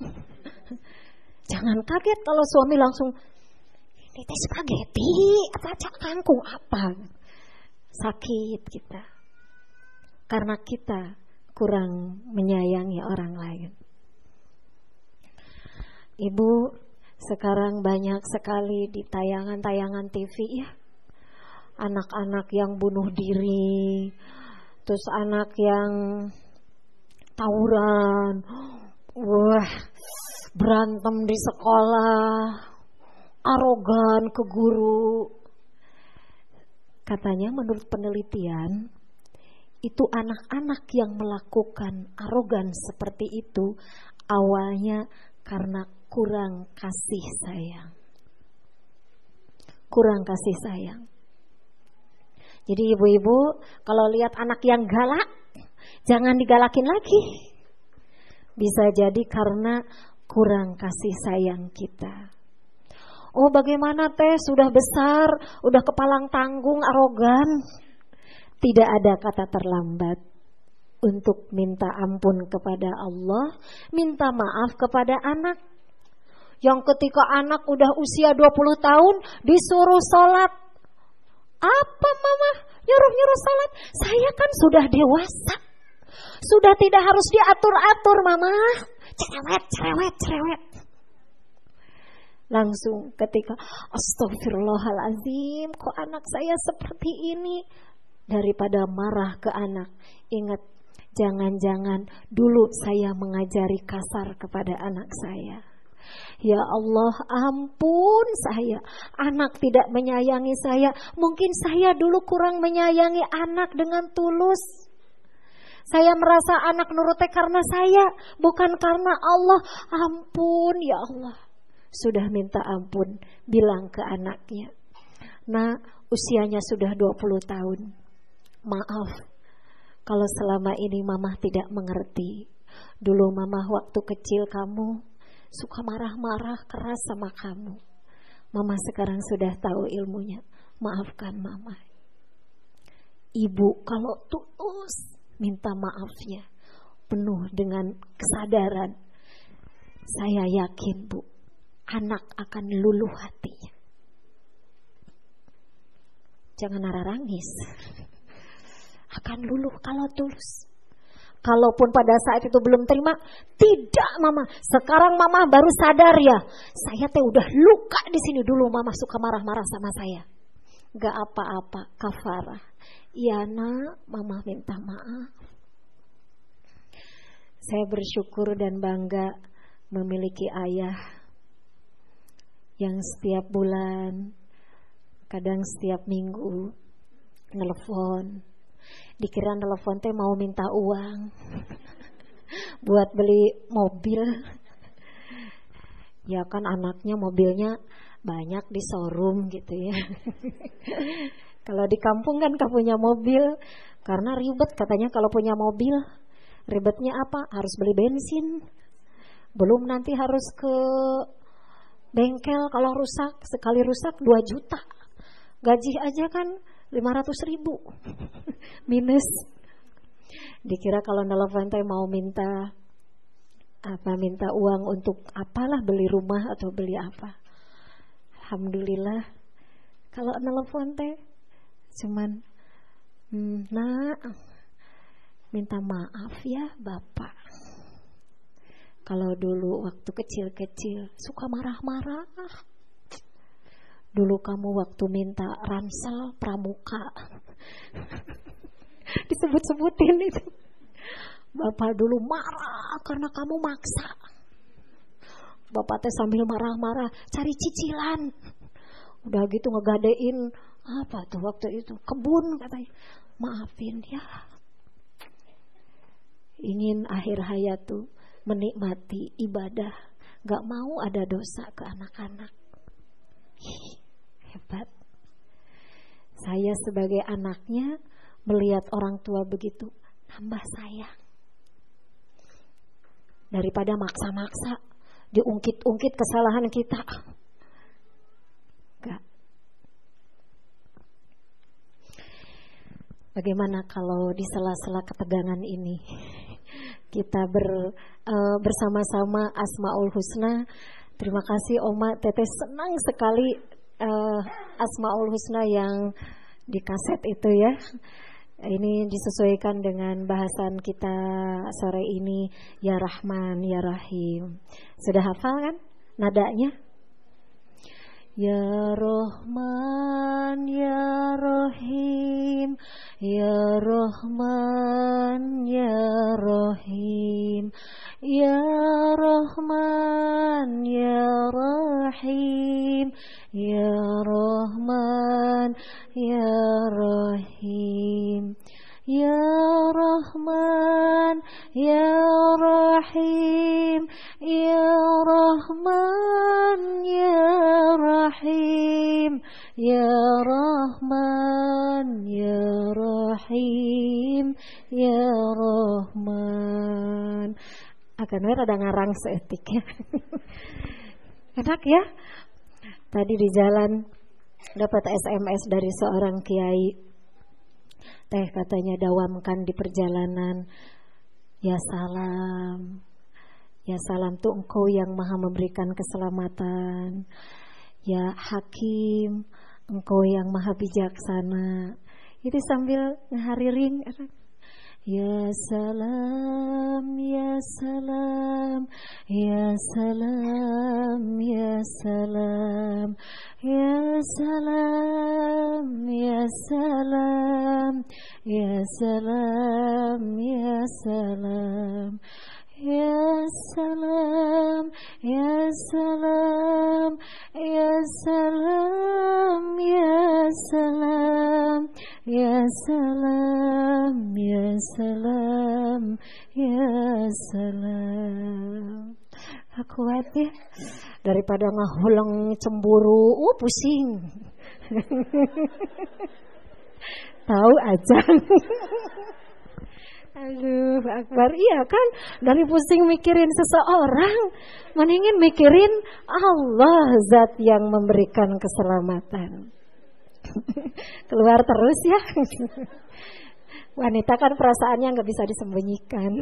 Jangan kaget kalau suami langsung ini teh spaghetti apa cak kangkung apa sakit kita karena kita kurang menyayangi orang lain. Ibu sekarang banyak sekali di tayangan-tayangan TV ya anak-anak yang bunuh diri, terus anak yang tawuran, wah berantem di sekolah, arogan ke guru. Katanya menurut penelitian, itu anak-anak yang melakukan arogan seperti itu awalnya karena kurang kasih sayang. Kurang kasih sayang. Jadi ibu-ibu kalau lihat anak yang galak, jangan digalakin lagi. Bisa jadi karena kurang kasih sayang kita. Oh bagaimana teh sudah besar, udah kepalang tanggung, arogan. Tidak ada kata terlambat untuk minta ampun kepada Allah, minta maaf kepada anak. Yang ketika anak udah usia 20 tahun disuruh sholat. Apa mama nyuruh-nyuruh sholat? Saya kan sudah dewasa. Sudah tidak harus diatur-atur mama. Cerewet, cerewet, cerewet langsung ketika astagfirullahalazim kok anak saya seperti ini daripada marah ke anak ingat jangan-jangan dulu saya mengajari kasar kepada anak saya Ya Allah ampun saya Anak tidak menyayangi saya Mungkin saya dulu kurang menyayangi anak dengan tulus saya merasa anak nurutnya karena saya, bukan karena Allah. Ampun ya Allah sudah minta ampun, bilang ke anaknya. Nah, usianya sudah 20 tahun. Maaf, kalau selama ini mama tidak mengerti. Dulu mama waktu kecil kamu suka marah-marah keras sama kamu. Mama sekarang sudah tahu ilmunya. Maafkan mama. Ibu kalau tulus minta maafnya penuh dengan kesadaran. Saya yakin bu, anak akan luluh hatinya. Jangan nararangis. Akan luluh kalau tulus. Kalaupun pada saat itu belum terima, tidak mama. Sekarang mama baru sadar ya. Saya teh udah luka di sini dulu mama suka marah-marah sama saya. Gak apa-apa, kafarah. Iya nak, mama minta maaf. Saya bersyukur dan bangga memiliki ayah yang setiap bulan, kadang setiap minggu nelfon. Dikira nelfon teh mau minta uang buat beli mobil. Ya kan anaknya mobilnya banyak di showroom gitu ya. kalau di kampung kan gak punya mobil karena ribet katanya kalau punya mobil. Ribetnya apa? Harus beli bensin. Belum nanti harus ke Bengkel kalau rusak, sekali rusak 2 juta. Gaji aja kan 500 ribu. Minus. Dikira kalau nelfon teh mau minta apa minta uang untuk apalah beli rumah atau beli apa. Alhamdulillah. Kalau nelfon teh cuman nak minta maaf ya Bapak. Kalau dulu waktu kecil-kecil suka marah-marah. Dulu kamu waktu minta ransel pramuka. Disebut-sebutin itu. Bapak dulu marah karena kamu maksa. Bapak teh sambil marah-marah cari cicilan. Udah gitu ngegadein apa tuh waktu itu kebun katanya. Maafin ya. Ingin akhir hayat tuh menikmati ibadah. Gak mau ada dosa ke anak-anak. Hebat. Saya sebagai anaknya melihat orang tua begitu tambah sayang. Daripada maksa-maksa diungkit-ungkit kesalahan kita. Enggak. Bagaimana kalau di sela-sela ketegangan ini kita ber, uh, bersama-sama Asmaul Husna. Terima kasih Oma Teteh senang sekali uh, Asmaul Husna yang di kaset itu ya. Ini disesuaikan dengan bahasan kita sore ini Ya Rahman, Ya Rahim Sudah hafal kan nadanya? Ya Rahman, Ya Rahim. Ya Rahman, Ya Rahim. Ya Rahman, Ya Rahim. Ya Rahman, Ya Rahim Ya Rahman, Ya Rahim Ya Rahman, Ya Rahim Ya Rahman, Ya Rahim Ya Rahman. Akan ada ngarang seetik ya. Enak ya? Tadi di jalan dapat SMS dari seorang kiai. Teh katanya dawamkan di perjalanan. Ya salam. Ya salam tuh engkau yang maha memberikan keselamatan. Ya hakim, engkau yang maha bijaksana. Itu sambil ngehariring Ya salam, ya salam, ya salam, ya salam, ya salam, ya salam, ya salam, ya salam. Ya salam, ya salam, ya salam, ya salam, ya salam, ya salam, ya salam. Kuat ya daripada ngahulang cemburu, uh pusing. Tahu aja. Aduh, Akbar, iya kan? Dari pusing mikirin seseorang, mendingin mikirin Allah zat yang memberikan keselamatan. Keluar terus ya. Wanita kan perasaannya nggak bisa disembunyikan.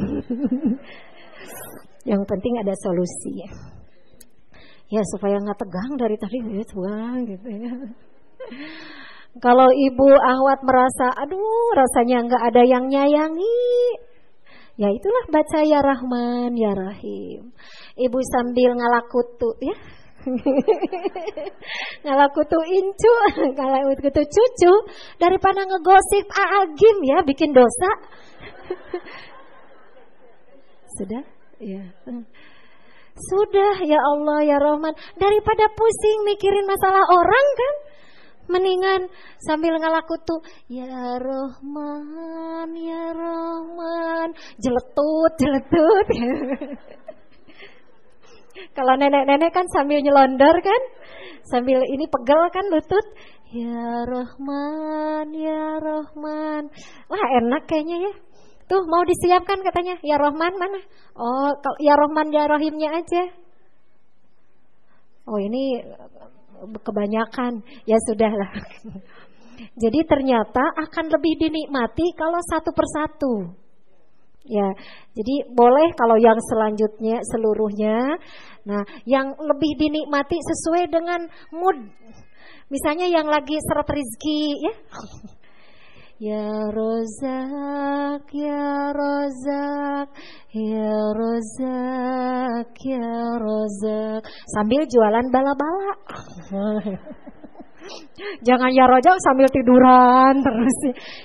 yang penting ada solusi. Ya supaya nggak tegang dari tadi gitu ya. Kalau ibu ahwat merasa, aduh rasanya nggak ada yang nyayangi, ya itulah baca ya Rahman ya Rahim. Ibu sambil ngalakutu ya, ngalakutu incu, ngalakutu cucu daripada ngegosip aagim ya bikin dosa. Sudah, ya. Sudah ya Allah ya Rahman daripada pusing mikirin masalah orang kan Mendingan sambil ngalakutu Ya Rahman, Ya Rahman. Jeletut, jeletut. Kalau nenek-nenek kan sambil nyelondor kan Sambil ini pegel kan lutut. Ya Rahman, Ya Rahman. Wah enak kayaknya ya. Tuh mau disiapkan katanya. Ya Rahman mana? Oh Ya Rahman Ya Rahimnya aja. Oh ini kebanyakan ya sudahlah. Jadi ternyata akan lebih dinikmati kalau satu persatu. Ya, jadi boleh kalau yang selanjutnya seluruhnya. Nah, yang lebih dinikmati sesuai dengan mood. Misalnya yang lagi seret rizki, ya. Ya Rozak, Ya Rozak, Ya Rozak, Ya Rozak. Sambil jualan bala-bala. Jangan ya rojak sambil tiduran terus.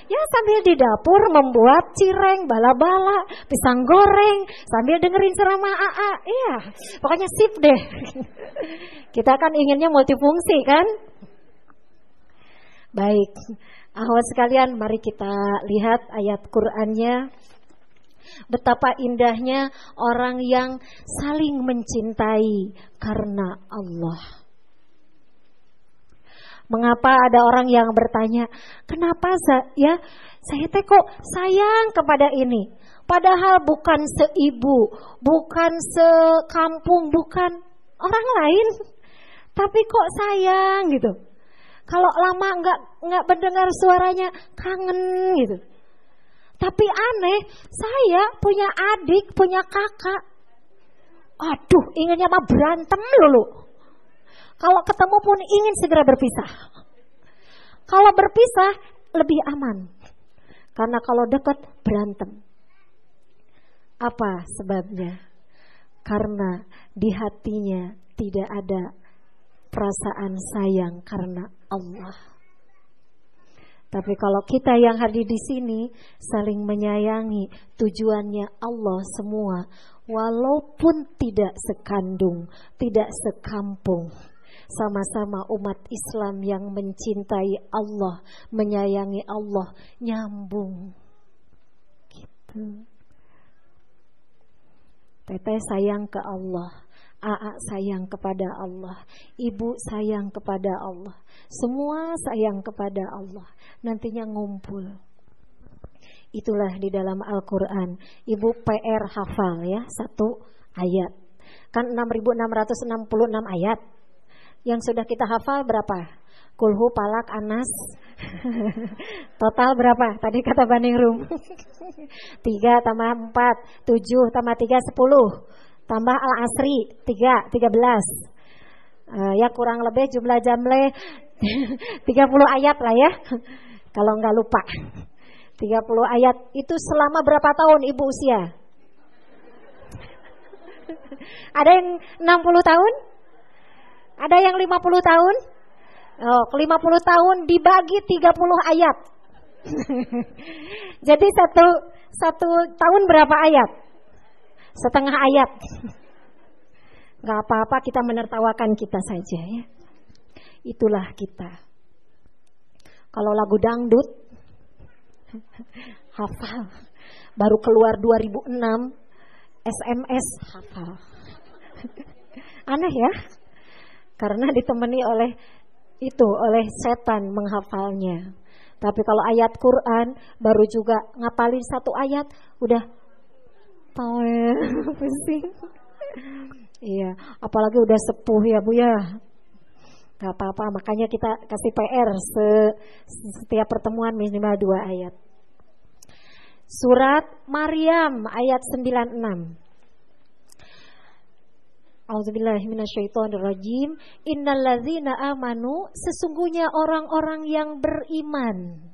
Ya sambil di dapur membuat cireng, bala-bala, pisang goreng, sambil dengerin ceramah AA. Iya, pokoknya sip deh. Kita kan inginnya multifungsi kan? Baik, ahwat sekalian mari kita lihat ayat Qur'annya. Betapa indahnya orang yang saling mencintai karena Allah. Mengapa ada orang yang bertanya, kenapa ya saya teh kok sayang kepada ini? Padahal bukan seibu, bukan sekampung, bukan orang lain, tapi kok sayang gitu. Kalau lama nggak nggak mendengar suaranya kangen gitu. Tapi aneh, saya punya adik, punya kakak. Aduh, inginnya mah berantem lulu. Kalau ketemu pun ingin segera berpisah. Kalau berpisah lebih aman. Karena kalau dekat berantem. Apa sebabnya? Karena di hatinya tidak ada perasaan sayang karena Allah. Tapi kalau kita yang hadir di sini saling menyayangi, tujuannya Allah semua, walaupun tidak sekandung, tidak sekampung sama-sama umat Islam yang mencintai Allah, menyayangi Allah, nyambung. Gitu. Teteh sayang ke Allah, Aa sayang kepada Allah, ibu sayang kepada Allah, semua sayang kepada Allah. Nantinya ngumpul. Itulah di dalam Al-Quran. Ibu PR hafal ya, satu ayat. Kan 6666 ayat. Yang sudah kita hafal berapa? Kulhu, Palak, Anas. Total berapa? Tadi kata Banding Rum. 3 tambah 4, 7 tambah 3, 10. Tambah Al-Asri, 3, 13. Uh, ya kurang lebih jumlah jamle 30 ayat lah ya. Kalau nggak lupa. 30 ayat itu selama berapa tahun ibu usia? Ada yang 60 tahun? Ada yang 50 tahun? Oh, 50 tahun dibagi 30 ayat. Jadi satu satu tahun berapa ayat? Setengah ayat. Gak apa-apa kita menertawakan kita saja ya. Itulah kita. Kalau lagu dangdut hafal. Baru keluar 2006 SMS hafal. Aneh ya? karena ditemani oleh itu oleh setan menghafalnya. Tapi kalau ayat Quran baru juga ngapalin satu ayat udah ya pusing. Iya, apalagi udah sepuh ya Bu ya. Gak apa-apa, makanya kita kasih PR se setiap pertemuan minimal dua ayat. Surat Maryam ayat 96. Auzubillahiminasyaitonirrajim. Innalladzina amanu sesungguhnya orang-orang yang beriman.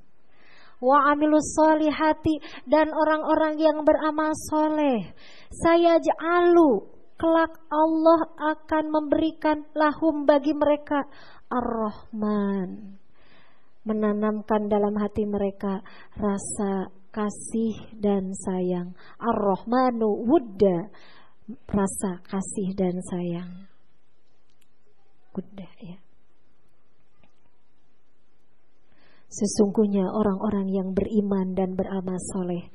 Wa amilus solihati dan orang-orang yang beramal soleh. Saya ja'alu kelak Allah akan memberikan lahum bagi mereka ar-Rahman. Menanamkan dalam hati mereka rasa kasih dan sayang. Ar-Rahmanu wudda rasa kasih dan sayang. Udah ya. Sesungguhnya orang-orang yang beriman dan beramal soleh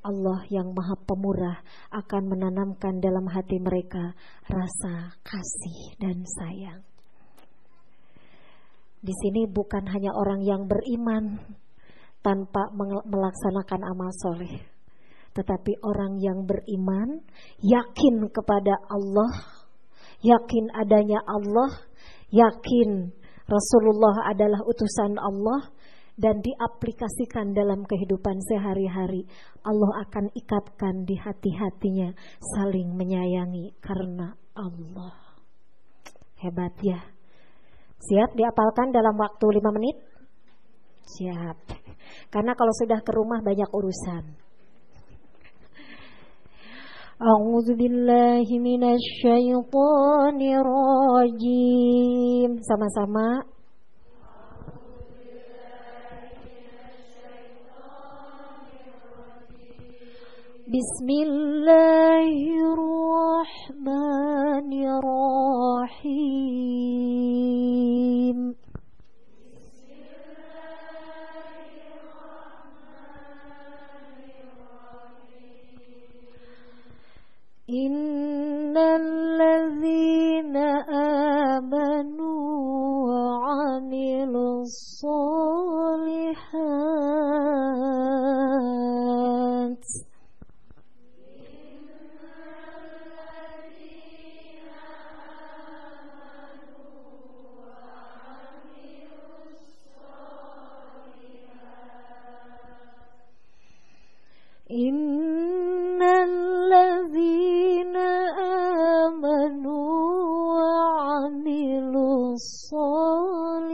Allah yang maha pemurah akan menanamkan dalam hati mereka rasa kasih dan sayang. Di sini bukan hanya orang yang beriman tanpa melaksanakan amal soleh, tetapi orang yang beriman, yakin kepada Allah, yakin adanya Allah, yakin Rasulullah adalah utusan Allah, dan diaplikasikan dalam kehidupan sehari-hari, Allah akan ikatkan di hati-hatinya saling menyayangi karena Allah. Hebat ya. Siap diapalkan dalam waktu lima menit? Siap. Karena kalau sudah ke rumah banyak urusan. A'udzu billahi minasyaitonir rajim. Sama-sama بسم الله الرحمن الرحيم. إن الذين آمنوا وعملوا الصالحات الذين آمنوا وعملوا الصالحات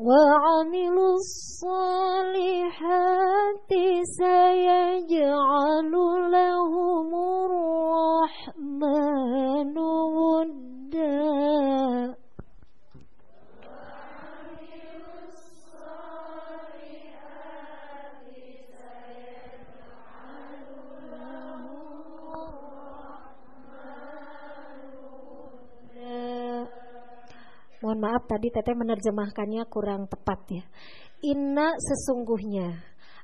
وعملوا الصالحات سيجعل لهم الرحمن ودا. Mohon maaf tadi Teteh menerjemahkannya kurang tepat ya. Inna sesungguhnya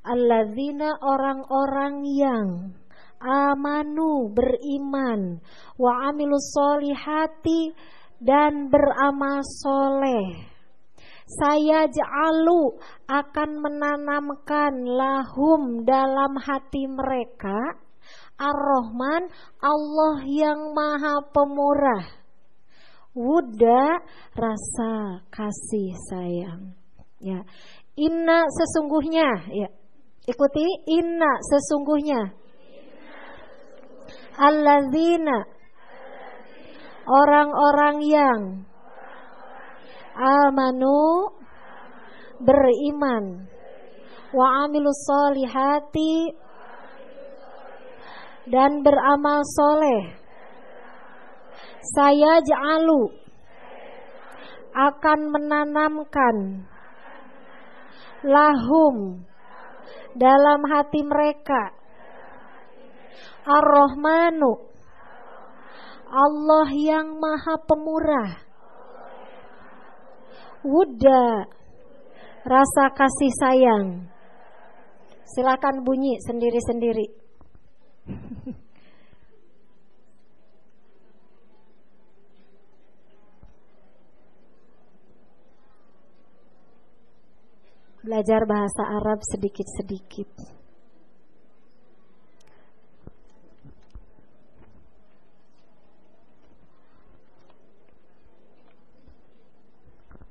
alladzina orang-orang yang amanu beriman wa amilus solihati dan beramal soleh saya ja'alu akan menanamkan lahum dalam hati mereka Ar-Rahman Allah yang maha pemurah Wuda rasa kasih sayang. Ya. Inna sesungguhnya. Ya. Ikuti. Inna sesungguhnya. Alladzina. Orang-orang yang amanu beriman wa amilus solihati dan beramal soleh saya ja'alu. Akan menanamkan lahum dalam hati mereka. Ar-Rahmanu. Allah yang maha pemurah. Wuda. Rasa kasih sayang. Silakan bunyi sendiri-sendiri belajar bahasa Arab sedikit-sedikit.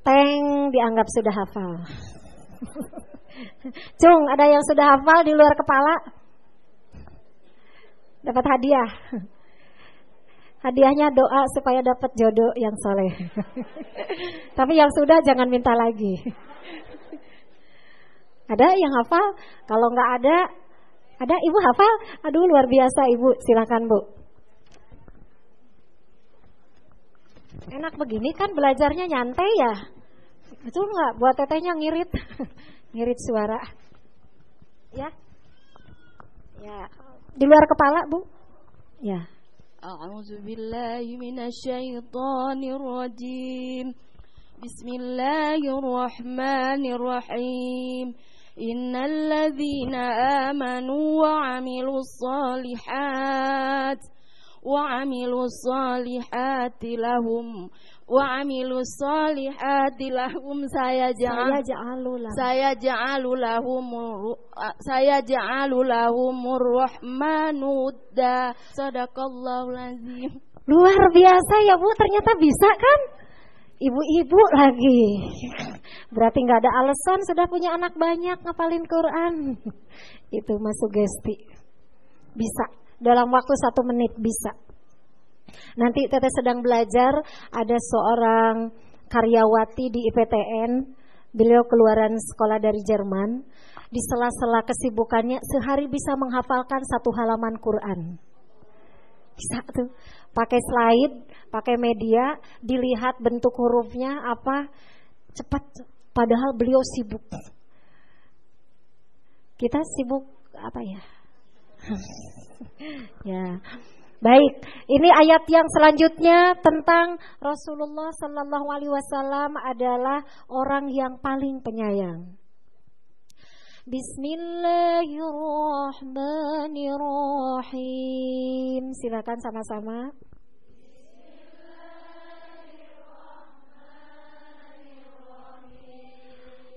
Teng dianggap sudah hafal. Cung, ada yang sudah hafal di luar kepala? Dapat hadiah. Hadiahnya doa supaya dapat jodoh yang soleh. Tapi yang sudah jangan minta lagi. Ada yang hafal? Kalau nggak ada, ada ibu hafal? Aduh luar biasa ibu, silakan bu. Enak begini kan belajarnya nyantai ya. Itu nggak? Buat tetehnya ngirit, ngirit suara. Ya, ya. Di luar kepala bu? Ya. A'udzubillahiminasyaitonirrojim Bismillahirrahmanirrahim. من الشيطان الرجيم بسم الله الرحمن الرحيم إن الذين آمنوا وعملوا الصالحات وعملوا الصالحات لهم wa amilu solihati lahum saya ja'al Saya ja'alulah. saya ja'alu lahum saya ja'alu lahumur rahmanu da sadaqallahu lazim Luar biasa ya Bu, ternyata bisa kan? Ibu-ibu lagi. Berarti nggak ada alasan sudah punya anak banyak ngapalin Quran. Itu masuk gesti. Bisa. Dalam waktu satu menit bisa. Nanti teteh sedang belajar ada seorang karyawati di IPTN. Beliau keluaran sekolah dari Jerman. Di sela-sela kesibukannya sehari bisa menghafalkan satu halaman Quran. Bisa tuh. Pakai slide, pakai media, dilihat bentuk hurufnya apa, cepat. Padahal beliau sibuk. Kita sibuk apa ya? ya. Baik, ini ayat yang selanjutnya tentang Rasulullah Sallallahu Alaihi Wasallam adalah orang yang paling penyayang. Bismillahirrahmanirrahim. Silakan sama-sama.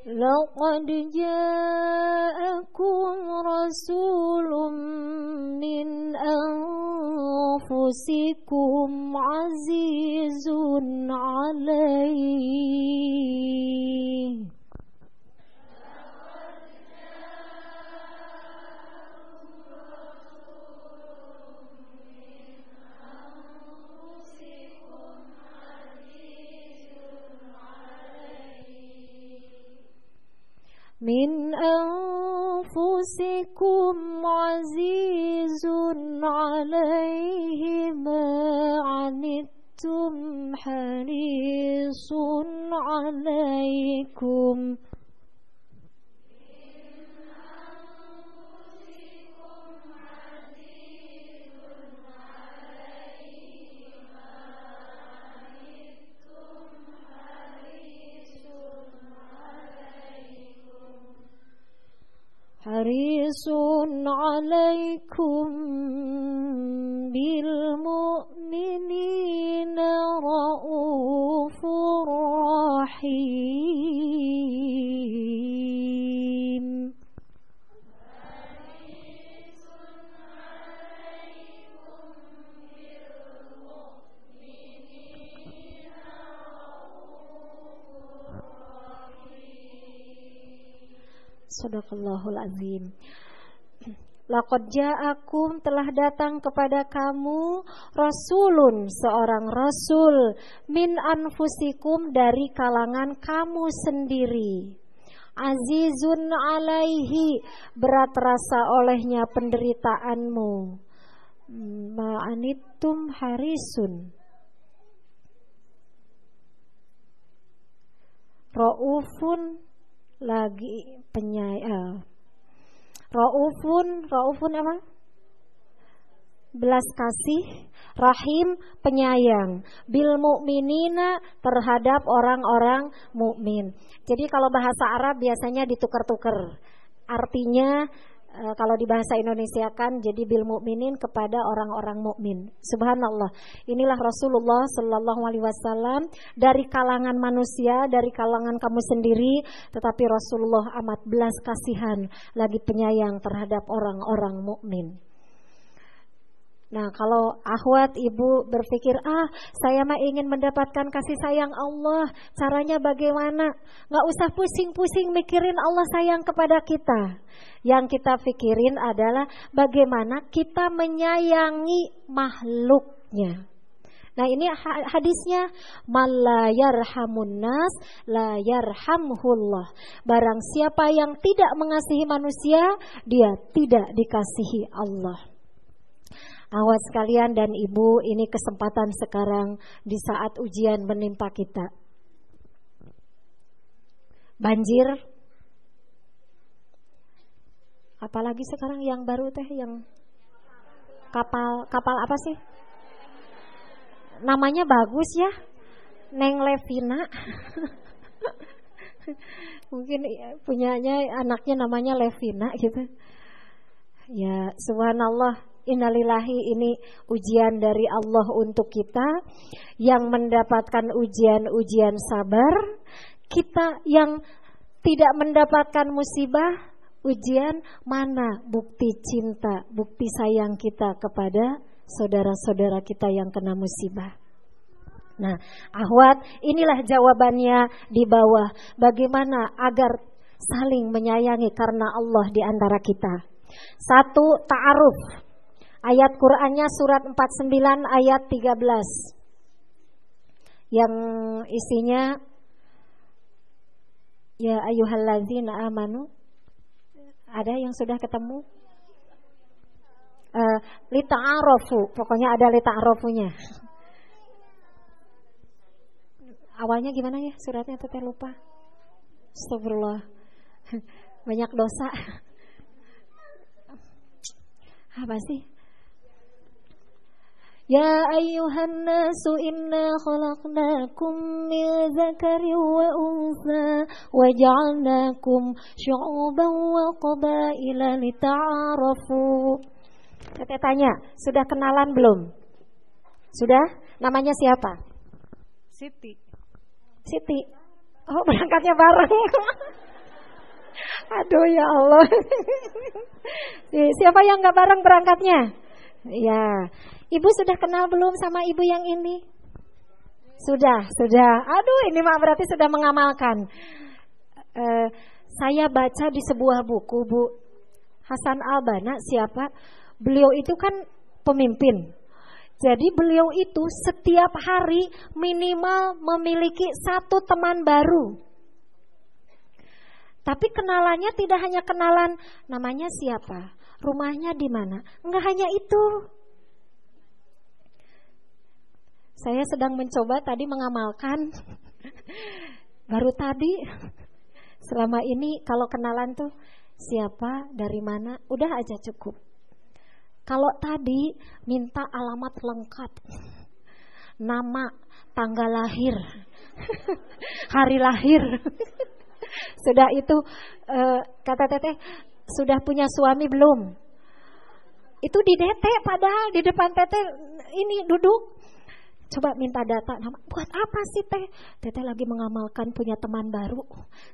لقد جاءكم رسول من أنفسكم عزيز عليه من أنفسكم عزيز عليه ما عنتم حريص عليكم. حريص عليكم. Sadaqallahul azim. Laqad ja'akum telah datang kepada kamu rasulun seorang rasul min anfusikum dari kalangan kamu sendiri. Azizun alaihi berat rasa olehnya penderitaanmu. Ma'anittum harisun. Raufun lagi penyay uh, Raufun, Raufun apa? Belas kasih, Rahim penyayang, bil mukminina terhadap orang-orang mukmin. Jadi kalau bahasa Arab biasanya ditukar-tukar. Artinya e, kalau di bahasa Indonesia kan jadi bil mukminin kepada orang-orang mukmin. Subhanallah. Inilah Rasulullah Shallallahu alaihi wasallam dari kalangan manusia, dari kalangan kamu sendiri, tetapi Rasulullah amat belas kasihan, lagi penyayang terhadap orang-orang mukmin. Nah, kalau ahwat ibu berpikir, ah saya mah ingin mendapatkan kasih sayang Allah, caranya bagaimana? Nggak usah pusing-pusing mikirin Allah sayang kepada kita. Yang kita pikirin adalah bagaimana kita menyayangi makhluknya. Nah ini hadisnya la yarhamun nas la yarhamhullah. Barang siapa yang tidak mengasihi manusia, dia tidak dikasihi Allah. Awas sekalian dan ibu, ini kesempatan sekarang di saat ujian menimpa kita. Banjir, apalagi sekarang yang baru teh yang kapal kapal apa sih? Namanya bagus ya, Neng Levina. Mungkin punyanya anaknya namanya Levina gitu. Ya, subhanallah innalillahi ini ujian dari Allah untuk kita yang mendapatkan ujian-ujian sabar, kita yang tidak mendapatkan musibah, ujian mana bukti cinta, bukti sayang kita kepada saudara-saudara kita yang kena musibah. Nah, ahwat, inilah jawabannya di bawah. Bagaimana agar saling menyayangi karena Allah di antara kita. Satu, ta'aruf. Ayat Qur'annya surat 49 ayat 13. Yang isinya Ya ayuhallazina amanu. Ada yang sudah ketemu? Uh, lita'arofu, pokoknya ada lita'arofunya. Awalnya gimana ya suratnya teteh lupa. Astagfirullah. Banyak dosa. Apa sih? Ya inna khalaqnakum min zakari wa unsa wa ja'alnakum syu'uban wa qabaila lita'arafu. Teteh tanya, sudah kenalan belum? Sudah? Namanya siapa? Siti. Siti. Oh, berangkatnya bareng. Aduh ya Allah. Siapa yang nggak bareng berangkatnya? Ya, Ibu sudah kenal belum sama ibu yang ini? Sudah, sudah. Aduh, ini mah berarti sudah mengamalkan. Uh, saya baca di sebuah buku, Bu. Hasan Albana siapa? Beliau itu kan pemimpin. Jadi beliau itu setiap hari minimal memiliki satu teman baru. Tapi kenalannya tidak hanya kenalan namanya siapa, rumahnya di mana. Enggak hanya itu. Saya sedang mencoba tadi mengamalkan baru tadi selama ini kalau kenalan tuh siapa, dari mana, udah aja cukup. Kalau tadi minta alamat lengkap, nama, tanggal lahir, hari lahir. sudah itu uh, kata teteh sudah punya suami belum? Itu di DT padahal di depan teteh ini duduk Coba minta data nama. Buat apa sih teh? Teteh lagi mengamalkan punya teman baru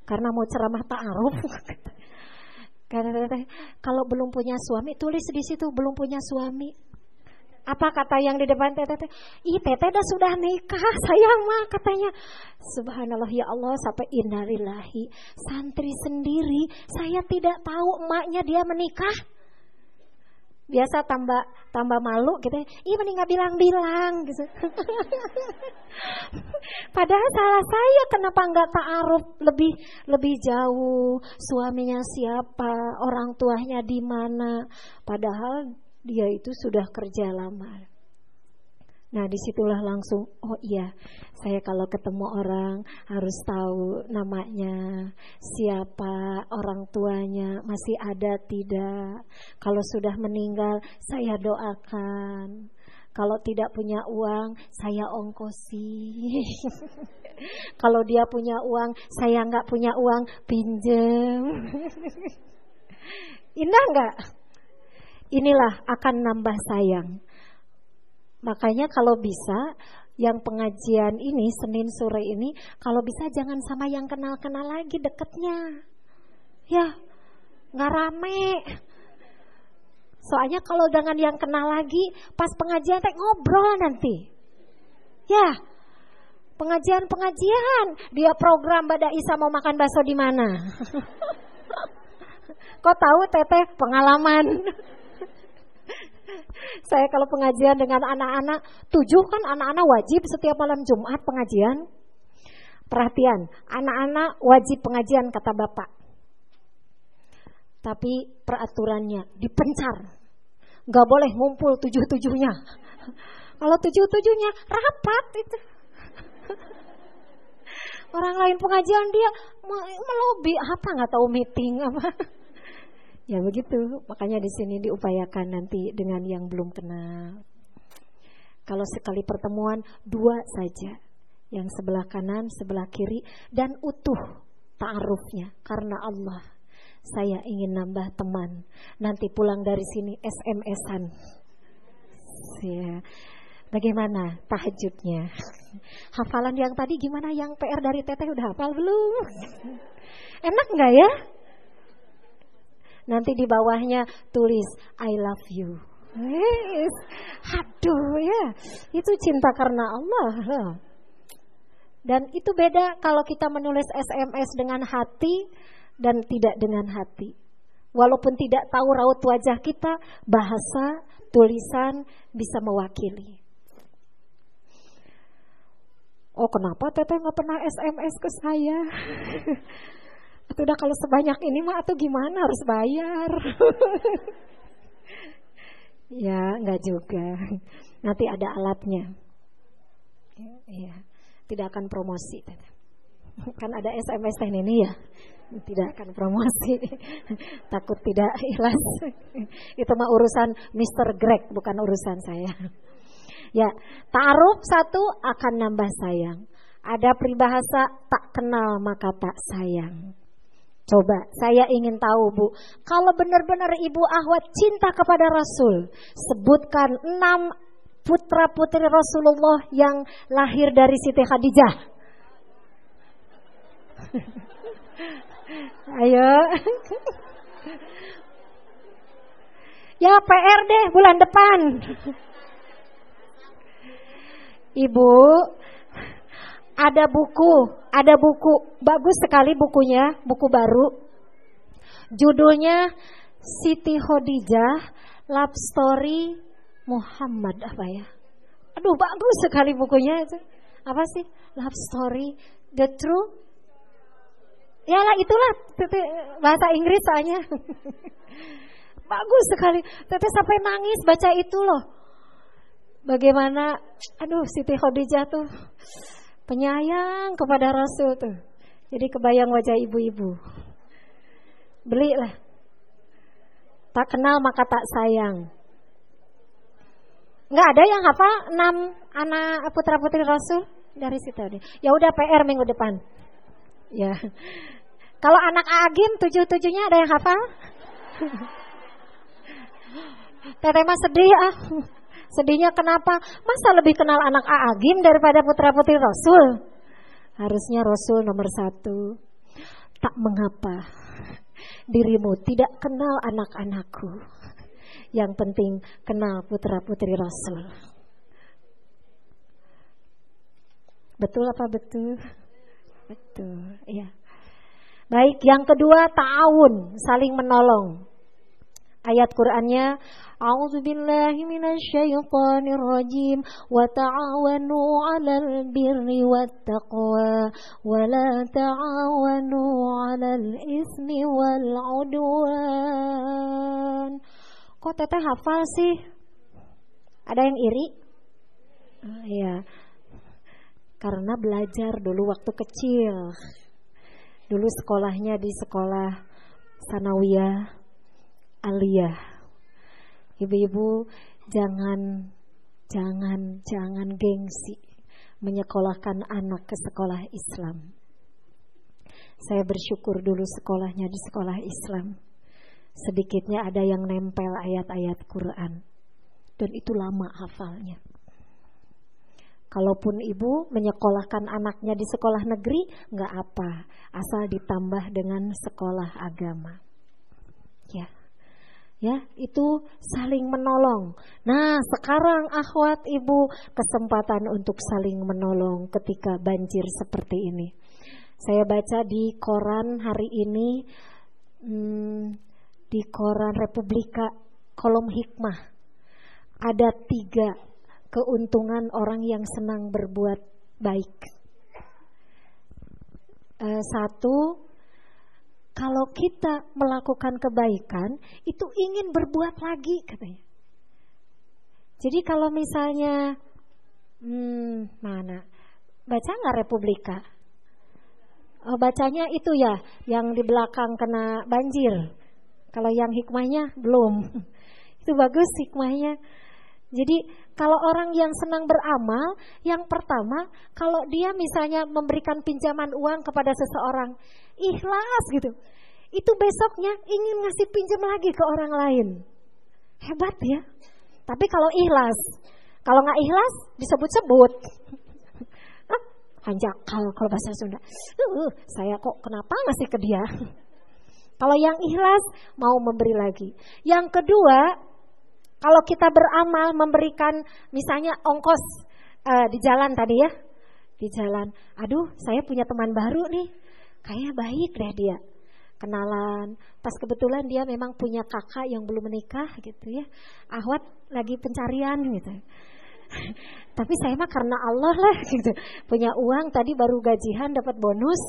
karena mau ceramah ta'aruf. Karena teteh kalau belum punya suami tulis di situ belum punya suami. Apa kata yang di depan teteh? Teh? Ih teteh dah sudah nikah sayang mah katanya. Subhanallah ya Allah sampai innalillahi. Santri sendiri saya tidak tahu emaknya dia menikah biasa tambah tambah malu gitu ya. Ih mending nggak bilang-bilang gitu. Padahal salah saya kenapa nggak taaruf lebih lebih jauh suaminya siapa, orang tuanya di mana. Padahal dia itu sudah kerja lama. Nah di situlah langsung, oh iya saya kalau ketemu orang harus tahu namanya, siapa orang tuanya, masih ada tidak. Kalau sudah meninggal saya doakan. Kalau tidak punya uang, saya ongkosi. Kalau dia punya uang, saya nggak punya uang, pinjem. Indah nggak? Inilah akan nambah sayang. Makanya kalau bisa yang pengajian ini Senin sore ini kalau bisa jangan sama yang kenal-kenal lagi deketnya. Ya, nggak rame. Soalnya kalau dengan yang kenal lagi pas pengajian teh ngobrol nanti. Ya, pengajian-pengajian dia program Bada Isa mau makan bakso di mana? Kok tahu teteh pengalaman? Saya kalau pengajian dengan anak-anak, tujuh kan anak-anak wajib setiap malam Jumat pengajian. Perhatian, anak-anak wajib pengajian kata Bapak. Tapi peraturannya dipencar. Gak boleh ngumpul tujuh-tujuhnya. Kalau tujuh-tujuhnya rapat itu. Orang lain pengajian dia melobi apa nggak tahu meeting apa. Ya begitu, makanya di sini diupayakan nanti dengan yang belum kenal. Kalau sekali pertemuan dua saja, yang sebelah kanan, sebelah kiri dan utuh ta'arufnya karena Allah. Saya ingin nambah teman. Nanti pulang dari sini SMS-an. Ya. Bagaimana tahajudnya? Hafalan yang tadi gimana? Yang PR dari Teteh udah hafal belum? Enak nggak ya? Nanti di bawahnya tulis I love you. Yes. Aduh ya, itu cinta karena Allah. Dan itu beda kalau kita menulis SMS dengan hati dan tidak dengan hati. Walaupun tidak tahu raut wajah kita, bahasa, tulisan bisa mewakili. Oh kenapa teteh nggak pernah SMS ke saya? Atau udah kalau sebanyak ini mah atau gimana harus bayar? ya nggak juga. Nanti ada alatnya. Ya, tidak akan promosi. Kan ada SMS teh ini ya tidak akan promosi takut tidak ikhlas itu mah urusan Mr. Greg bukan urusan saya ya taruh satu akan nambah sayang ada peribahasa tak kenal maka tak sayang Coba, saya ingin tahu Bu, kalau benar-benar Ibu Ahwat cinta kepada Rasul, sebutkan enam putra-putri Rasulullah yang lahir dari Siti Khadijah. Ayo. ya PR deh bulan depan. Ibu, ada buku, ada buku bagus sekali bukunya, buku baru. Judulnya Siti Khadijah Love Story Muhammad apa ya? Aduh bagus sekali bukunya itu. Apa sih? Love Story The True Ya lah itulah tete bahasa Inggris soalnya. Bagus sekali. Tete sampai nangis baca itu loh. Bagaimana aduh Siti Khadijah tuh penyayang kepada Rasul tuh. Jadi kebayang wajah ibu-ibu. Belilah. Tak kenal maka tak sayang. Enggak ada yang hafal enam anak putra putri Rasul dari situ. Ya udah PR minggu depan. Ya. Kalau anak Agim tujuh-tujuhnya ada yang hafal? Teteh sedih ah. Sedihnya kenapa? Masa lebih kenal anak Agim daripada putra-putri Rasul? Harusnya Rasul nomor satu. Tak mengapa dirimu tidak kenal anak-anakku. Yang penting kenal putra-putri Rasul. Betul apa betul? Betul, iya. Baik, yang kedua ta'awun, saling menolong. Ayat Qur'annya Rajim wa ta'awanu 'alal birri wat taqwa wa la ta'awanu 'alal ismi wal 'udwan. Kok teteh hafal sih? Ada yang iri? Uh, ya. Karena belajar dulu waktu kecil. Dulu sekolahnya di sekolah Sanawiyah Aliyah. Ibu-ibu jangan jangan jangan gengsi menyekolahkan anak ke sekolah Islam. Saya bersyukur dulu sekolahnya di sekolah Islam. Sedikitnya ada yang nempel ayat-ayat Quran. Dan itu lama hafalnya. Kalaupun ibu menyekolahkan anaknya di sekolah negeri, nggak apa, asal ditambah dengan sekolah agama. Ya, ya itu saling menolong. Nah, sekarang akhwat ibu kesempatan untuk saling menolong ketika banjir seperti ini. Saya baca di koran hari ini, hmm, di koran Republika kolom hikmah ada tiga keuntungan orang yang senang berbuat baik. E, satu, kalau kita melakukan kebaikan, itu ingin berbuat lagi katanya. Jadi kalau misalnya, hmm, mana, baca nggak Republika? Oh, bacanya itu ya, yang di belakang kena banjir. Kalau yang hikmahnya belum. Itu bagus hikmahnya. Jadi kalau orang yang senang beramal, yang pertama kalau dia misalnya memberikan pinjaman uang kepada seseorang, ikhlas gitu. Itu besoknya ingin ngasih pinjam lagi ke orang lain. Hebat ya. Tapi kalau ikhlas, kalau nggak ikhlas disebut-sebut. Hanjak kalau kalau bahasa Sunda. Uh, saya kok kenapa ngasih ke dia? kalau yang ikhlas mau memberi lagi. Yang kedua, kalau kita beramal memberikan misalnya ongkos uh, di jalan tadi ya, di jalan. Aduh, saya punya teman baru nih, kayaknya baik deh dia. Kenalan, pas kebetulan dia memang punya kakak yang belum menikah gitu ya. Ahwat lagi pencarian gitu. Tapi saya mah karena Allah lah gitu. Punya uang tadi baru gajian dapat bonus.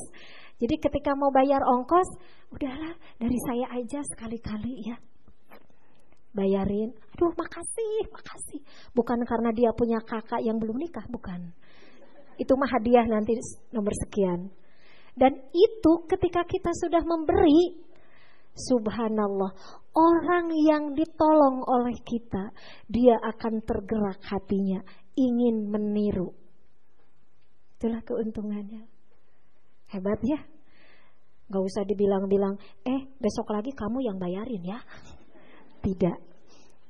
Jadi ketika mau bayar ongkos, udahlah dari saya aja sekali-kali ya bayarin. Aduh makasih, makasih. Bukan karena dia punya kakak yang belum nikah, bukan. Itu mah hadiah nanti nomor sekian. Dan itu ketika kita sudah memberi, subhanallah, orang yang ditolong oleh kita, dia akan tergerak hatinya, ingin meniru. Itulah keuntungannya. Hebat ya. Gak usah dibilang-bilang, eh besok lagi kamu yang bayarin ya. Tidak.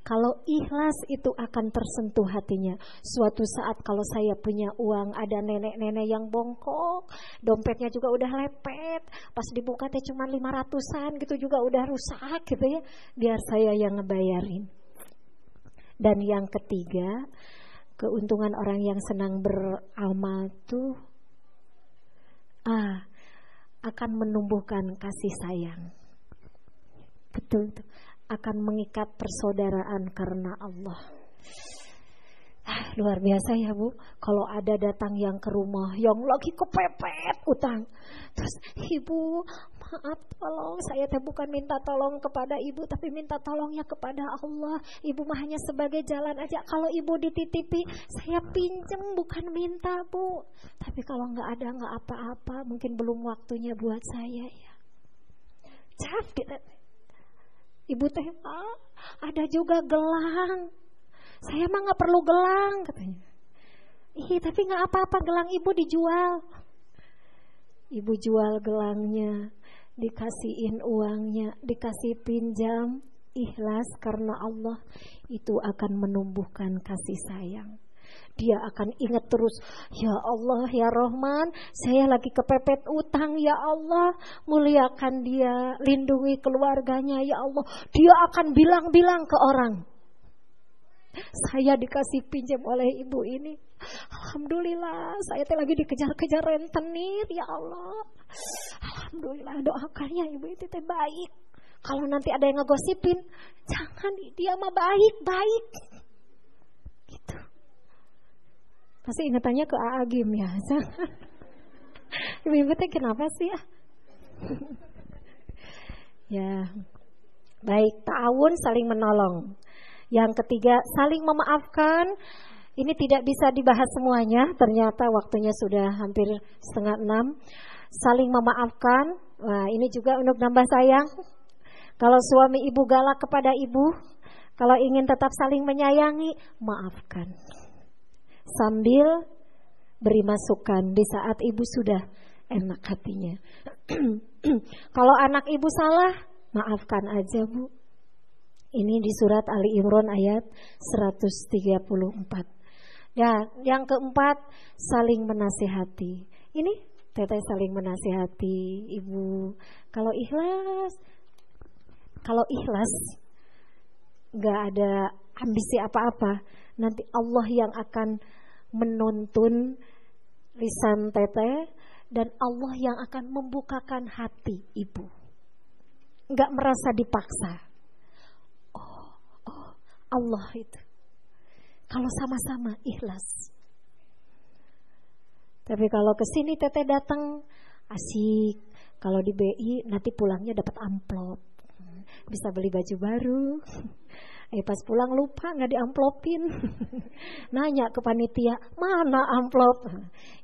Kalau ikhlas itu akan tersentuh hatinya. Suatu saat kalau saya punya uang, ada nenek-nenek yang bongkok, dompetnya juga udah lepet, pas dibuka teh cuma lima ratusan gitu juga udah rusak gitu ya. Biar saya yang ngebayarin. Dan yang ketiga, keuntungan orang yang senang beramal tuh ah akan menumbuhkan kasih sayang. Betul tuh akan mengikat persaudaraan karena Allah. Ah, luar biasa ya Bu, kalau ada datang yang ke rumah yang lagi kepepet utang. Terus ibu maaf tolong saya teh bukan minta tolong kepada ibu tapi minta tolongnya kepada Allah. Ibu mah hanya sebagai jalan aja. Kalau ibu dititipi saya pinjem bukan minta Bu. Tapi kalau nggak ada nggak apa-apa mungkin belum waktunya buat saya ya. Cap Ibu teh, ah, ada juga gelang. Saya mah nggak perlu gelang katanya. Ih, tapi nggak apa-apa gelang ibu dijual. Ibu jual gelangnya, dikasihin uangnya, dikasih pinjam, ikhlas karena Allah itu akan menumbuhkan kasih sayang dia akan ingat terus, ya Allah, ya Rahman, saya lagi kepepet utang, ya Allah, muliakan dia, lindungi keluarganya, ya Allah. Dia akan bilang-bilang ke orang, saya dikasih pinjam oleh ibu ini. Alhamdulillah, saya teh lagi dikejar-kejar rentenir, ya Allah. Alhamdulillah, doakannya ibu itu teh baik. Kalau nanti ada yang ngegosipin, jangan dia mah baik, baik. Gitu. Pasti ingatannya ke AA Gim ya. Ibu-ibu teh kenapa sih ya? ya. Baik, ta'awun saling menolong. Yang ketiga, saling memaafkan. Ini tidak bisa dibahas semuanya, ternyata waktunya sudah hampir setengah enam. Saling memaafkan, Wah, ini juga untuk nambah sayang. Kalau suami ibu galak kepada ibu, kalau ingin tetap saling menyayangi, maafkan sambil beri masukan di saat ibu sudah enak hatinya. Kalau anak ibu salah, maafkan aja bu. Ini di surat Ali Imran ayat 134. Ya, yang keempat, saling menasihati. Ini teteh saling menasihati ibu. Kalau ikhlas, kalau ikhlas, nggak ada ambisi apa-apa, nanti Allah yang akan menuntun lisan teteh dan Allah yang akan membukakan hati ibu. Enggak merasa dipaksa. Oh, oh, Allah itu. Kalau sama-sama ikhlas. Tapi kalau ke sini teteh datang asik. Kalau di BI nanti pulangnya dapat amplop. Bisa beli baju baru. Eh pas pulang lupa nggak diamplopin. Nanya ke panitia, mana amplop?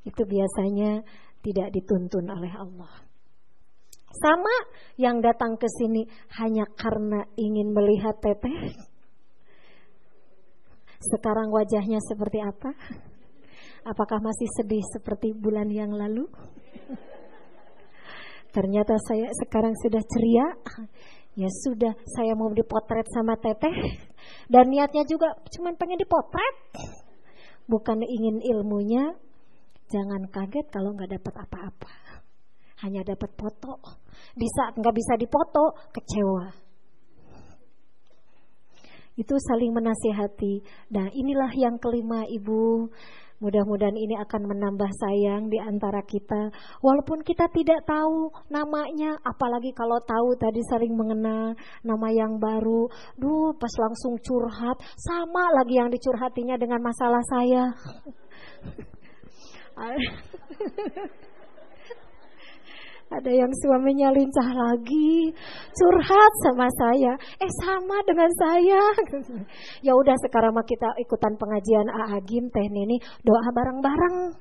Itu biasanya tidak dituntun oleh Allah. Sama yang datang ke sini hanya karena ingin melihat teteh. Sekarang wajahnya seperti apa? Apakah masih sedih seperti bulan yang lalu? Ternyata saya sekarang sudah ceria. Ya sudah, saya mau dipotret sama teteh. Dan niatnya juga cuma pengen dipotret. Bukan ingin ilmunya. Jangan kaget kalau nggak dapat apa-apa. Hanya dapat foto. Di saat nggak bisa dipoto, kecewa. Itu saling menasihati. Nah inilah yang kelima ibu. Mudah-mudahan ini akan menambah sayang di antara kita. Walaupun kita tidak tahu namanya, apalagi kalau tahu tadi saling mengenal nama yang baru. Duh, pas langsung curhat, sama lagi yang dicurhatinya dengan masalah saya. Ada yang suaminya lincah lagi, curhat sama saya. Eh sama dengan saya. ya udah sekarang mah kita ikutan pengajian Aagim teh Nini doa bareng-bareng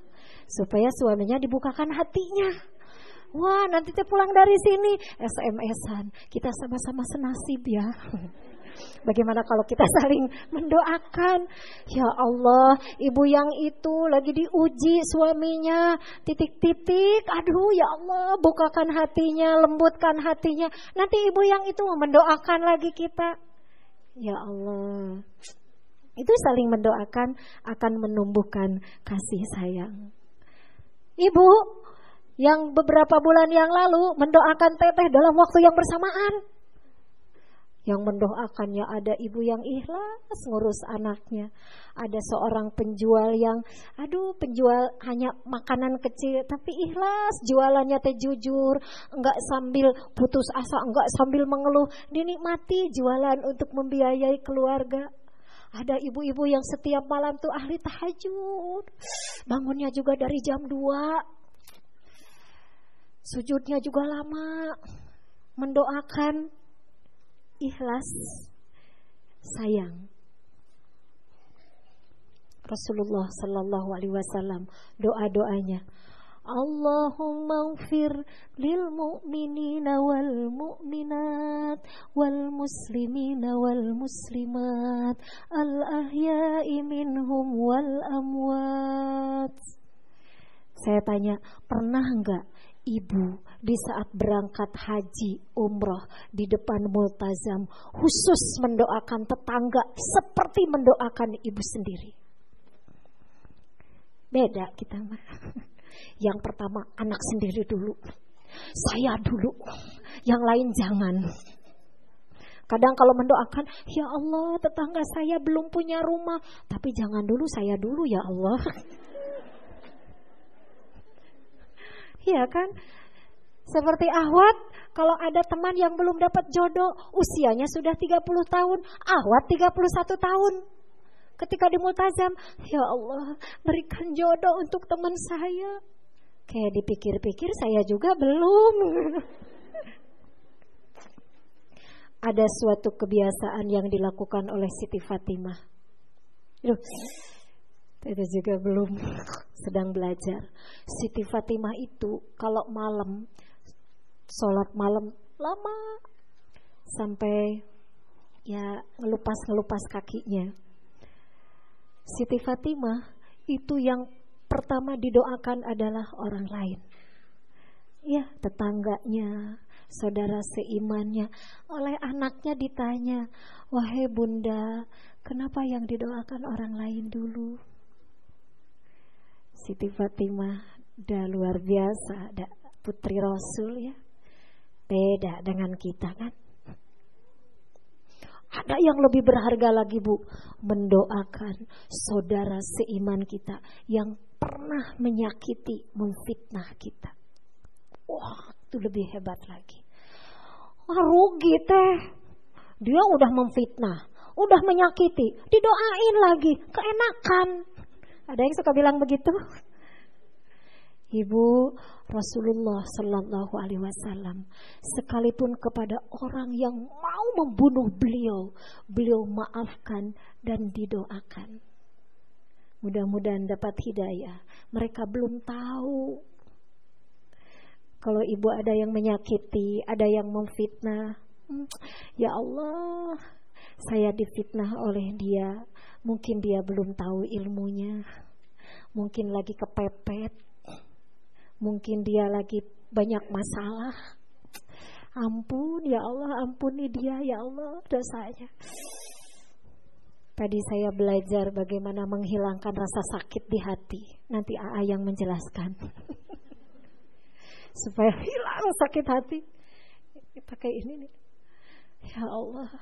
supaya suaminya dibukakan hatinya. Wah nanti teh pulang dari sini SMS-an kita sama-sama senasib ya. Bagaimana kalau kita saling mendoakan? Ya Allah, ibu yang itu lagi diuji suaminya, titik-titik. Aduh, ya Allah, bukakan hatinya, lembutkan hatinya. Nanti ibu yang itu mendoakan lagi kita. Ya Allah. Itu saling mendoakan akan menumbuhkan kasih sayang. Ibu yang beberapa bulan yang lalu mendoakan teteh dalam waktu yang bersamaan yang mendoakannya ada ibu yang ikhlas ngurus anaknya. Ada seorang penjual yang aduh penjual hanya makanan kecil tapi ikhlas jualannya teh jujur enggak sambil putus asa enggak sambil mengeluh dinikmati jualan untuk membiayai keluarga. Ada ibu-ibu yang setiap malam tuh ahli tahajud. Bangunnya juga dari jam 2 sujudnya juga lama. Mendoakan ikhlas. Sayang. Rasulullah Sallallahu Alaihi Wasallam doa doanya Allahumma ufir lil mu'minina wal mu'minat wal muslimina wal muslimat al ahya'i minhum wal amwat. Saya tanya, pernah enggak ibu di saat berangkat haji umroh di depan multazam khusus mendoakan tetangga seperti mendoakan ibu sendiri. Beda kita mah. Yang pertama anak sendiri dulu. Saya dulu. Yang lain jangan. Kadang kalau mendoakan, ya Allah tetangga saya belum punya rumah. Tapi jangan dulu saya dulu ya Allah. Iya kan? Seperti Ahwat, kalau ada teman yang belum dapat jodoh, usianya sudah 30 tahun, Ahwat 31 tahun. Ketika di Multazam, ya Allah, berikan jodoh untuk teman saya. Kayak dipikir-pikir saya juga belum. ada suatu kebiasaan yang dilakukan oleh Siti Fatimah. Duh, itu juga belum sedang belajar. Siti Fatimah itu kalau malam sholat malam lama sampai ya ngelupas-ngelupas kakinya. Siti Fatimah itu yang pertama didoakan adalah orang lain. Ya, tetangganya, saudara seimannya. Oleh anaknya ditanya, "Wahai Bunda, kenapa yang didoakan orang lain dulu?" Siti Fatimah dah luar biasa, dah putri Rasul ya. Beda dengan kita kan. Ada yang lebih berharga lagi Bu, mendoakan saudara seiman kita yang pernah menyakiti, memfitnah kita. Wah, itu lebih hebat lagi. Wah, rugi teh. Dia udah memfitnah, udah menyakiti, didoain lagi, keenakan. Ada yang suka bilang begitu? Ibu Rasulullah Sallallahu Alaihi Wasallam, sekalipun kepada orang yang mau membunuh beliau, beliau maafkan dan didoakan. Mudah-mudahan dapat hidayah. Mereka belum tahu kalau ibu ada yang menyakiti, ada yang memfitnah. Ya Allah, saya difitnah oleh dia. Mungkin dia belum tahu ilmunya. Mungkin lagi kepepet. Mungkin dia lagi banyak masalah. Ampun ya Allah, ampuni dia ya Allah dosanya. Tadi saya belajar bagaimana menghilangkan rasa sakit di hati. Nanti AA yang menjelaskan. Supaya hilang sakit hati. Pakai ini nih. Ya Allah,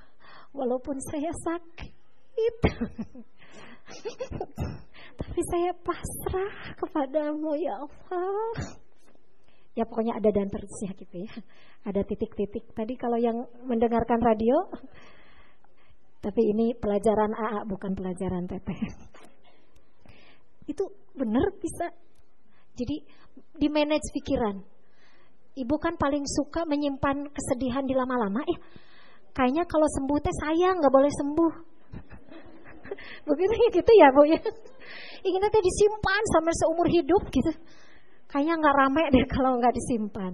walaupun saya sakit. Tapi saya pasrah kepadamu ya Allah. Ya pokoknya ada dan terusnya gitu ya. Ada titik-titik. Tadi kalau yang mendengarkan radio, tapi ini pelajaran AA bukan pelajaran teteh. Itu benar bisa. Jadi di manage pikiran. Ibu kan paling suka menyimpan kesedihan di lama-lama. Eh, kayaknya kalau sembuh teh sayang nggak boleh sembuh. Begitu gitu ya bu ya. Ingin nanti disimpan sampai seumur hidup gitu. Kayaknya nggak rame deh kalau nggak disimpan.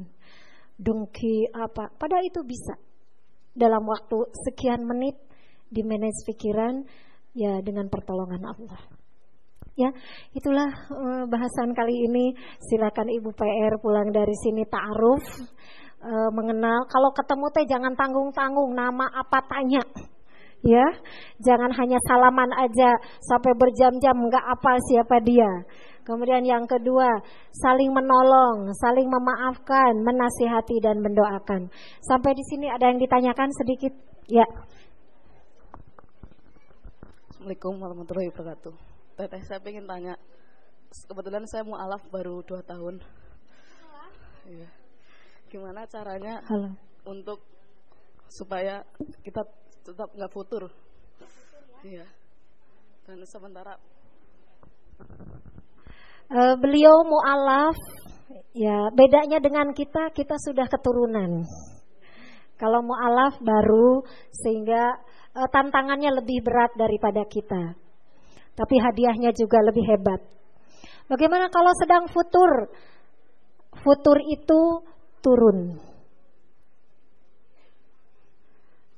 Dengki apa? Padahal itu bisa dalam waktu sekian menit di manage pikiran ya dengan pertolongan Allah. Ya, itulah uh, bahasan kali ini. Silakan Ibu PR pulang dari sini ta'aruf uh, mengenal. Kalau ketemu teh jangan tanggung-tanggung nama apa tanya ya. Jangan hanya salaman aja sampai berjam-jam nggak apa siapa dia. Kemudian yang kedua saling menolong saling memaafkan menasihati dan mendoakan. Sampai di sini ada yang ditanyakan sedikit? Ya. Assalamualaikum warahmatullahi wabarakatuh. Teteh saya ingin tanya. Kebetulan saya mau alaf baru dua tahun. Iya. gimana caranya Halo. untuk supaya kita tetap nggak futur. Iya. Dan sementara uh, beliau mualaf ya bedanya dengan kita kita sudah keturunan. Kalau mualaf baru sehingga uh, tantangannya lebih berat daripada kita. Tapi hadiahnya juga lebih hebat. Bagaimana kalau sedang futur? Futur itu turun.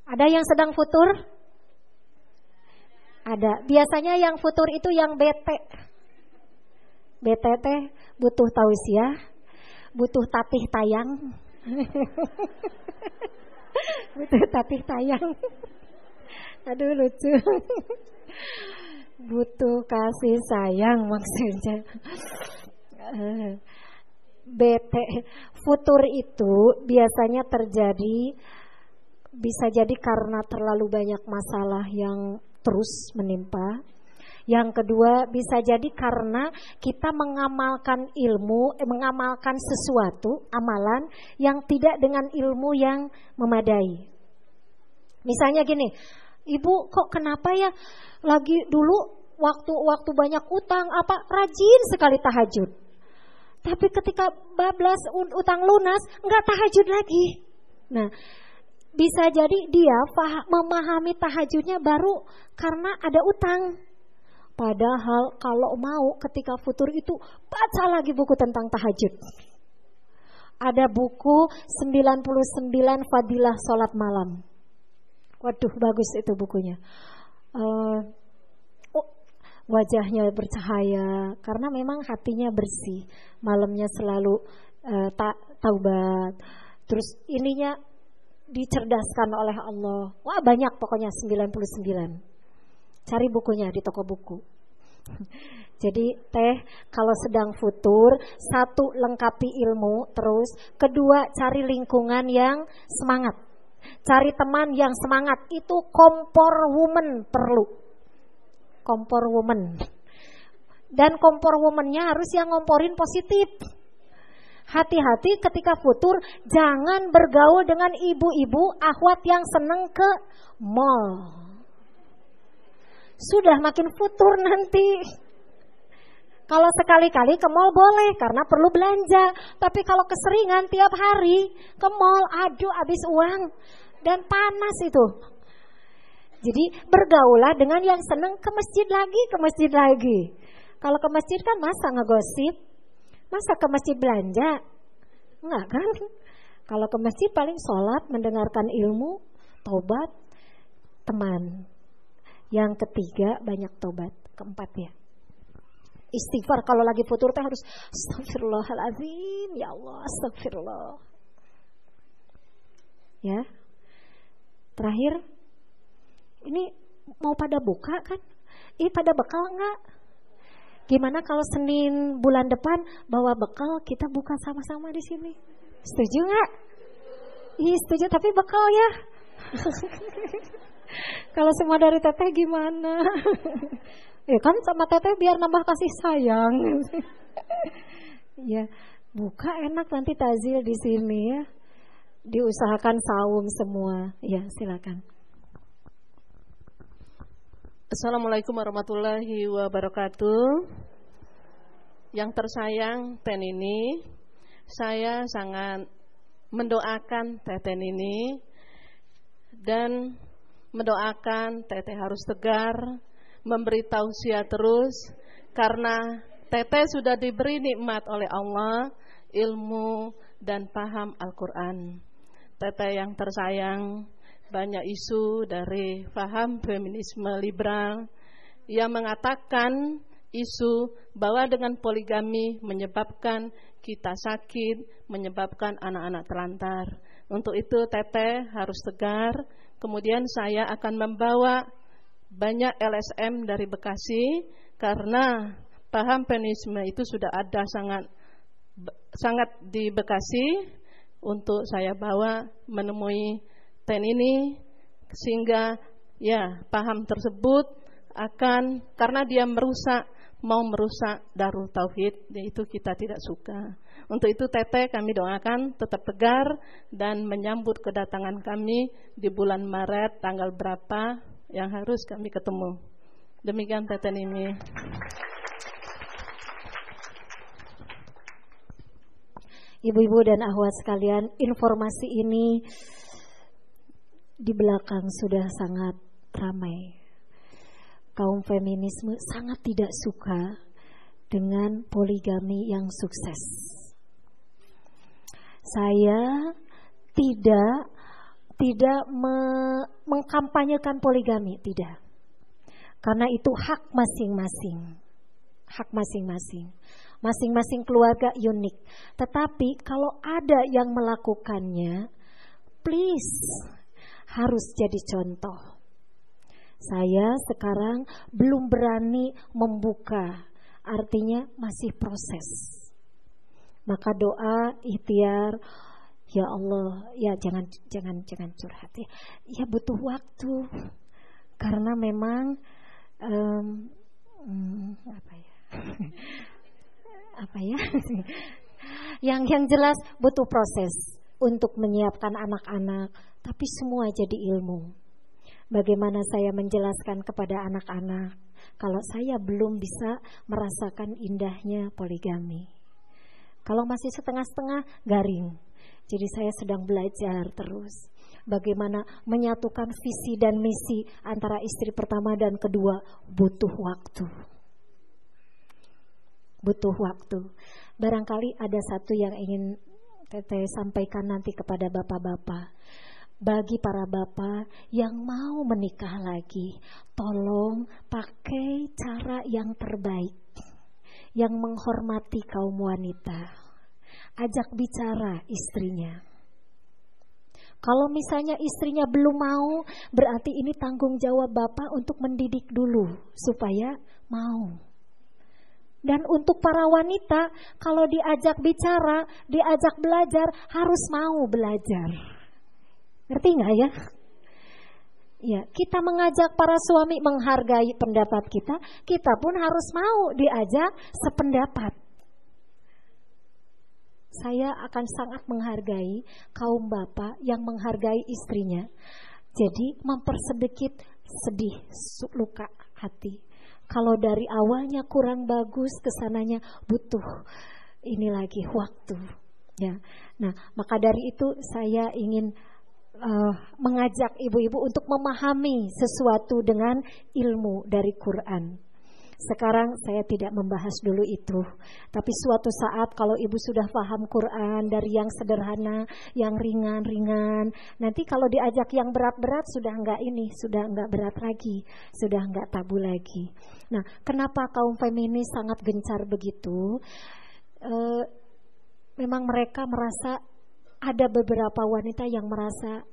Ada yang sedang futur? Ada. Biasanya yang futur itu yang bete. Bete teh butuh tausiah, butuh tatih tayang. butuh tatih tayang. Aduh lucu. butuh kasih sayang maksudnya. Bete futur itu biasanya terjadi bisa jadi karena terlalu banyak masalah yang terus menimpa. Yang kedua bisa jadi karena kita mengamalkan ilmu, eh, mengamalkan sesuatu, amalan yang tidak dengan ilmu yang memadai. Misalnya gini, ibu kok kenapa ya lagi dulu waktu-waktu banyak utang apa rajin sekali tahajud. Tapi ketika bablas utang lunas nggak tahajud lagi. Nah, bisa jadi dia memahami tahajudnya baru karena ada utang. Padahal kalau mau ketika futur itu baca lagi buku tentang tahajud. Ada buku 99 Fadilah Salat Malam. Waduh bagus itu bukunya. Uh, oh, wajahnya bercahaya karena memang hatinya bersih. Malamnya selalu uh, ta taubat. Terus ininya dicerdaskan oleh Allah. Wah banyak pokoknya 99. Cari bukunya di toko buku. Jadi teh kalau sedang futur, satu lengkapi ilmu terus, kedua cari lingkungan yang semangat. Cari teman yang semangat, itu kompor woman perlu. Kompor woman. Dan kompor womannya harus yang ngomporin positif Hati-hati ketika futur, jangan bergaul dengan ibu-ibu ahwat yang seneng ke mall. Sudah makin futur nanti. Kalau sekali-kali ke mall boleh karena perlu belanja. Tapi kalau keseringan tiap hari ke mall, aduh habis uang dan panas itu. Jadi bergaulah dengan yang seneng ke masjid lagi, ke masjid lagi. Kalau ke masjid kan masa ngegosip, Masa ke masjid belanja? Enggak kan? Kalau ke masjid paling sholat, mendengarkan ilmu, tobat, teman. Yang ketiga banyak tobat. Keempat ya. Istighfar kalau lagi futur teh harus astagfirullahalazim ya Allah astagfirullah. Ya. Terakhir, ini mau pada buka kan? Ih pada bekal enggak? Gimana kalau Senin bulan depan bawa bekal kita buka sama-sama di sini? Setuju nggak? Iya setuju tapi bekal ya. kalau semua dari teteh gimana? ya kan sama teteh biar nambah kasih sayang. ya buka enak nanti tazil di sini ya. Diusahakan saum semua. Ya silakan. Assalamualaikum warahmatullahi wabarakatuh. Yang tersayang Ten ini, saya sangat mendoakan Teten ini dan mendoakan Tete harus tegar, memberi tausiah terus karena Tete sudah diberi nikmat oleh Allah ilmu dan paham Al-Quran. Tete yang tersayang, banyak isu dari faham feminisme liberal yang mengatakan isu bahwa dengan poligami menyebabkan kita sakit, menyebabkan anak-anak terlantar. Untuk itu Teteh harus tegar. Kemudian saya akan membawa banyak LSM dari Bekasi karena paham feminisme itu sudah ada sangat sangat di Bekasi untuk saya bawa menemui ten ini sehingga ya paham tersebut akan karena dia merusak mau merusak Darul Tauhid yaitu kita tidak suka. Untuk itu Tete kami doakan tetap tegar dan menyambut kedatangan kami di bulan Maret tanggal berapa yang harus kami ketemu. Demikian Tete ini. Ibu-ibu dan ahwat sekalian, informasi ini di belakang sudah sangat ramai. Kaum feminisme sangat tidak suka dengan poligami yang sukses. Saya tidak tidak me, mengkampanyekan poligami, tidak. Karena itu hak masing-masing. Hak masing-masing. Masing-masing keluarga unik. Tetapi kalau ada yang melakukannya, please harus jadi contoh. Saya sekarang belum berani membuka, artinya masih proses. Maka doa, ikhtiar, ya Allah, ya jangan jangan jangan curhat ya. Ya butuh waktu karena memang um, apa ya? apa ya? yang yang jelas butuh proses untuk menyiapkan anak-anak, tapi semua jadi ilmu. Bagaimana saya menjelaskan kepada anak-anak kalau saya belum bisa merasakan indahnya poligami. Kalau masih setengah-setengah garing. Jadi saya sedang belajar terus bagaimana menyatukan visi dan misi antara istri pertama dan kedua butuh waktu. Butuh waktu. Barangkali ada satu yang ingin Teteh sampaikan nanti kepada bapak-bapak bagi para bapak yang mau menikah lagi, tolong pakai cara yang terbaik, yang menghormati kaum wanita. Ajak bicara istrinya. Kalau misalnya istrinya belum mau, berarti ini tanggung jawab bapak untuk mendidik dulu supaya mau. Dan untuk para wanita, kalau diajak bicara, diajak belajar, harus mau belajar. Ngerti nggak ya? Ya, kita mengajak para suami menghargai pendapat kita, kita pun harus mau diajak sependapat. Saya akan sangat menghargai kaum bapak yang menghargai istrinya. Jadi mempersedikit sedih luka hati. Kalau dari awalnya kurang bagus ke sananya butuh ini lagi waktu. Ya. Nah, maka dari itu saya ingin uh, mengajak ibu-ibu untuk memahami sesuatu dengan ilmu dari Quran. Sekarang saya tidak membahas dulu itu, tapi suatu saat kalau ibu sudah paham Quran dari yang sederhana, yang ringan-ringan, nanti kalau diajak yang berat-berat sudah enggak ini, sudah enggak berat lagi, sudah enggak tabu lagi. Nah, kenapa kaum feminis sangat gencar begitu? E, memang mereka merasa ada beberapa wanita yang merasa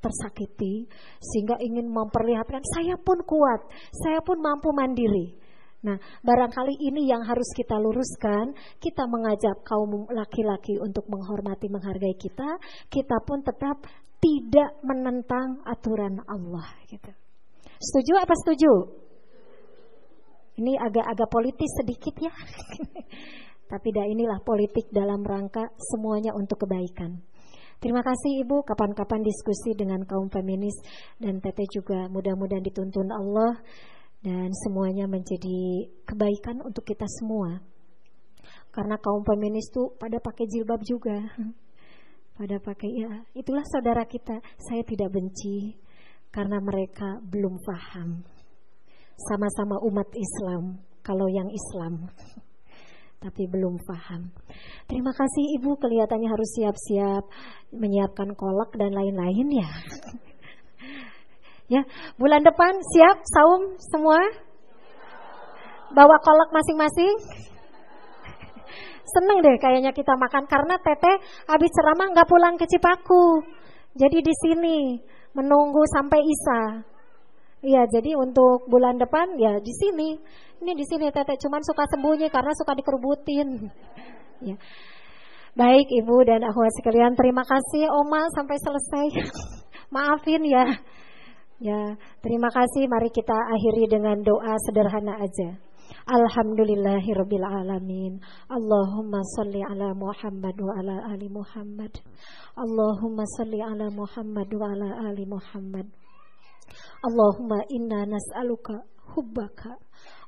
tersakiti sehingga ingin memperlihatkan saya pun kuat, saya pun mampu mandiri. Nah, barangkali ini yang harus kita luruskan. Kita mengajak kaum laki-laki untuk menghormati, menghargai kita. Kita pun tetap tidak menentang aturan Allah. Gitu. Setuju apa setuju? Ini agak-agak politis sedikit ya. Tapi dah inilah politik dalam rangka semuanya untuk kebaikan. Terima kasih Ibu, kapan-kapan diskusi dengan kaum feminis dan Teteh juga mudah-mudahan dituntun Allah dan semuanya menjadi kebaikan untuk kita semua. Karena kaum feminis tuh pada pakai jilbab juga. Pada pakai ya, itulah saudara kita. Saya tidak benci karena mereka belum paham. Sama-sama umat Islam, kalau yang Islam tapi belum paham. Terima kasih Ibu, kelihatannya harus siap-siap menyiapkan kolak dan lain-lain ya. Ya, bulan depan siap saum semua? Bawa kolak masing-masing? Seneng deh kayaknya kita makan karena Teteh habis ceramah nggak pulang ke Cipaku. Jadi di sini menunggu sampai Isa. Iya, jadi untuk bulan depan ya di sini. Ini di sini Teteh cuman suka sembunyi karena suka dikerubutin. Ya. Baik Ibu dan akhwat sekalian, terima kasih Oma sampai selesai. Maafin ya. Ya, terima kasih. Mari kita akhiri dengan doa sederhana aja. Alhamdulillahirabbil alamin. Allahumma salli ala Muhammad wa ala ali Muhammad. Allahumma salli ala Muhammad wa ala ali Muhammad. Allahumma inna nas'aluka hubbaka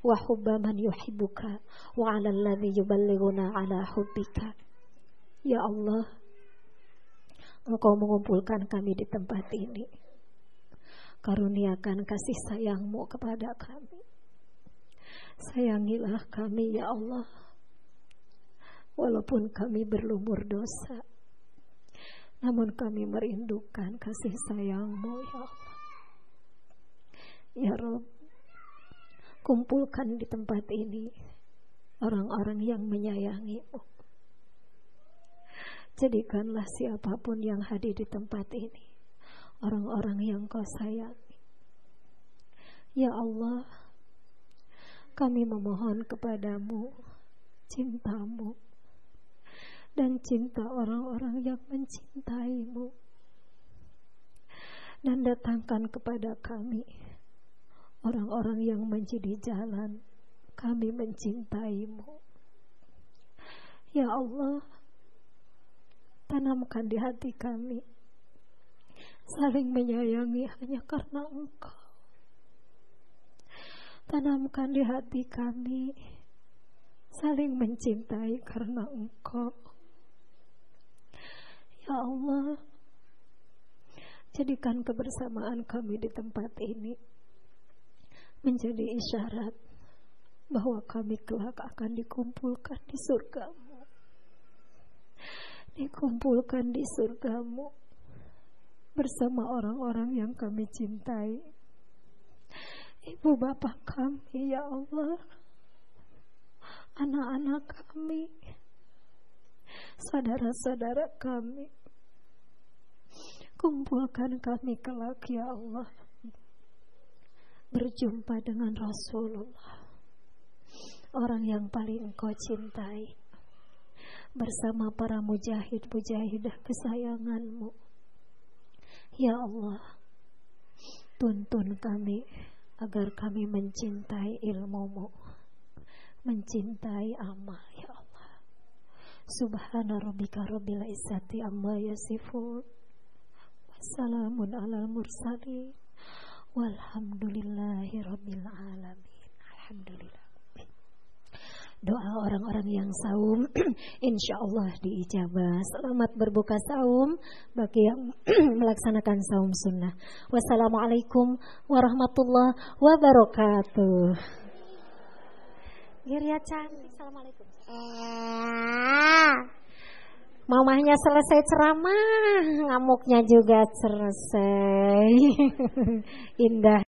wa hubba man yuhibbuka wa ala alladhi yuballighuna ala hubbika. Ya Allah, Engkau mengumpulkan kami di tempat ini Karuniakan kasih sayangmu kepada kami. Sayangilah kami ya Allah. Walaupun kami berlumur dosa. Namun kami merindukan kasih sayangmu ya Allah. Ya Rob, kumpulkan di tempat ini orang-orang yang menyayangimu. Jadikanlah siapa pun yang hadir di tempat ini orang-orang yang kau sayangi. Ya Allah, kami memohon kepadamu cintamu dan cinta orang-orang yang mencintaimu. Dan datangkan kepada kami orang-orang yang menjadi jalan kami mencintaimu. Ya Allah, tanamkan di hati kami saling menyayangi hanya karena Engkau. Tanamkan di hati kami saling mencintai karena Engkau. Ya Allah, jadikan kebersamaan kami di tempat ini menjadi isyarat bahwa kami kelak akan dikumpulkan di surgamu. Dikumpulkan di surgamu bersama orang-orang yang kami cintai. Ibu bapak kami, ya Allah, anak-anak kami, saudara-saudara kami, kumpulkan kami kelak, ya Allah, berjumpa dengan Rasulullah, orang yang paling engkau cintai, bersama para mujahid-mujahidah kesayanganmu Ya Allah, tuntun kami agar kami mencintai ilmumu, mencintai amal, ya Allah. Subhana rabbika rabbil izzati amma yasifun. Wassalamun ala mursalin. Walhamdulillahi rabbil alamin. Alhamdulillah doa orang-orang yang saum insya Allah diijabah. Selamat berbuka saum bagi yang melaksanakan saum sunnah. Wassalamualaikum warahmatullahi wabarakatuh. Giria cantik. Assalamualaikum. Mamahnya selesai ceramah, ngamuknya juga selesai. Indah.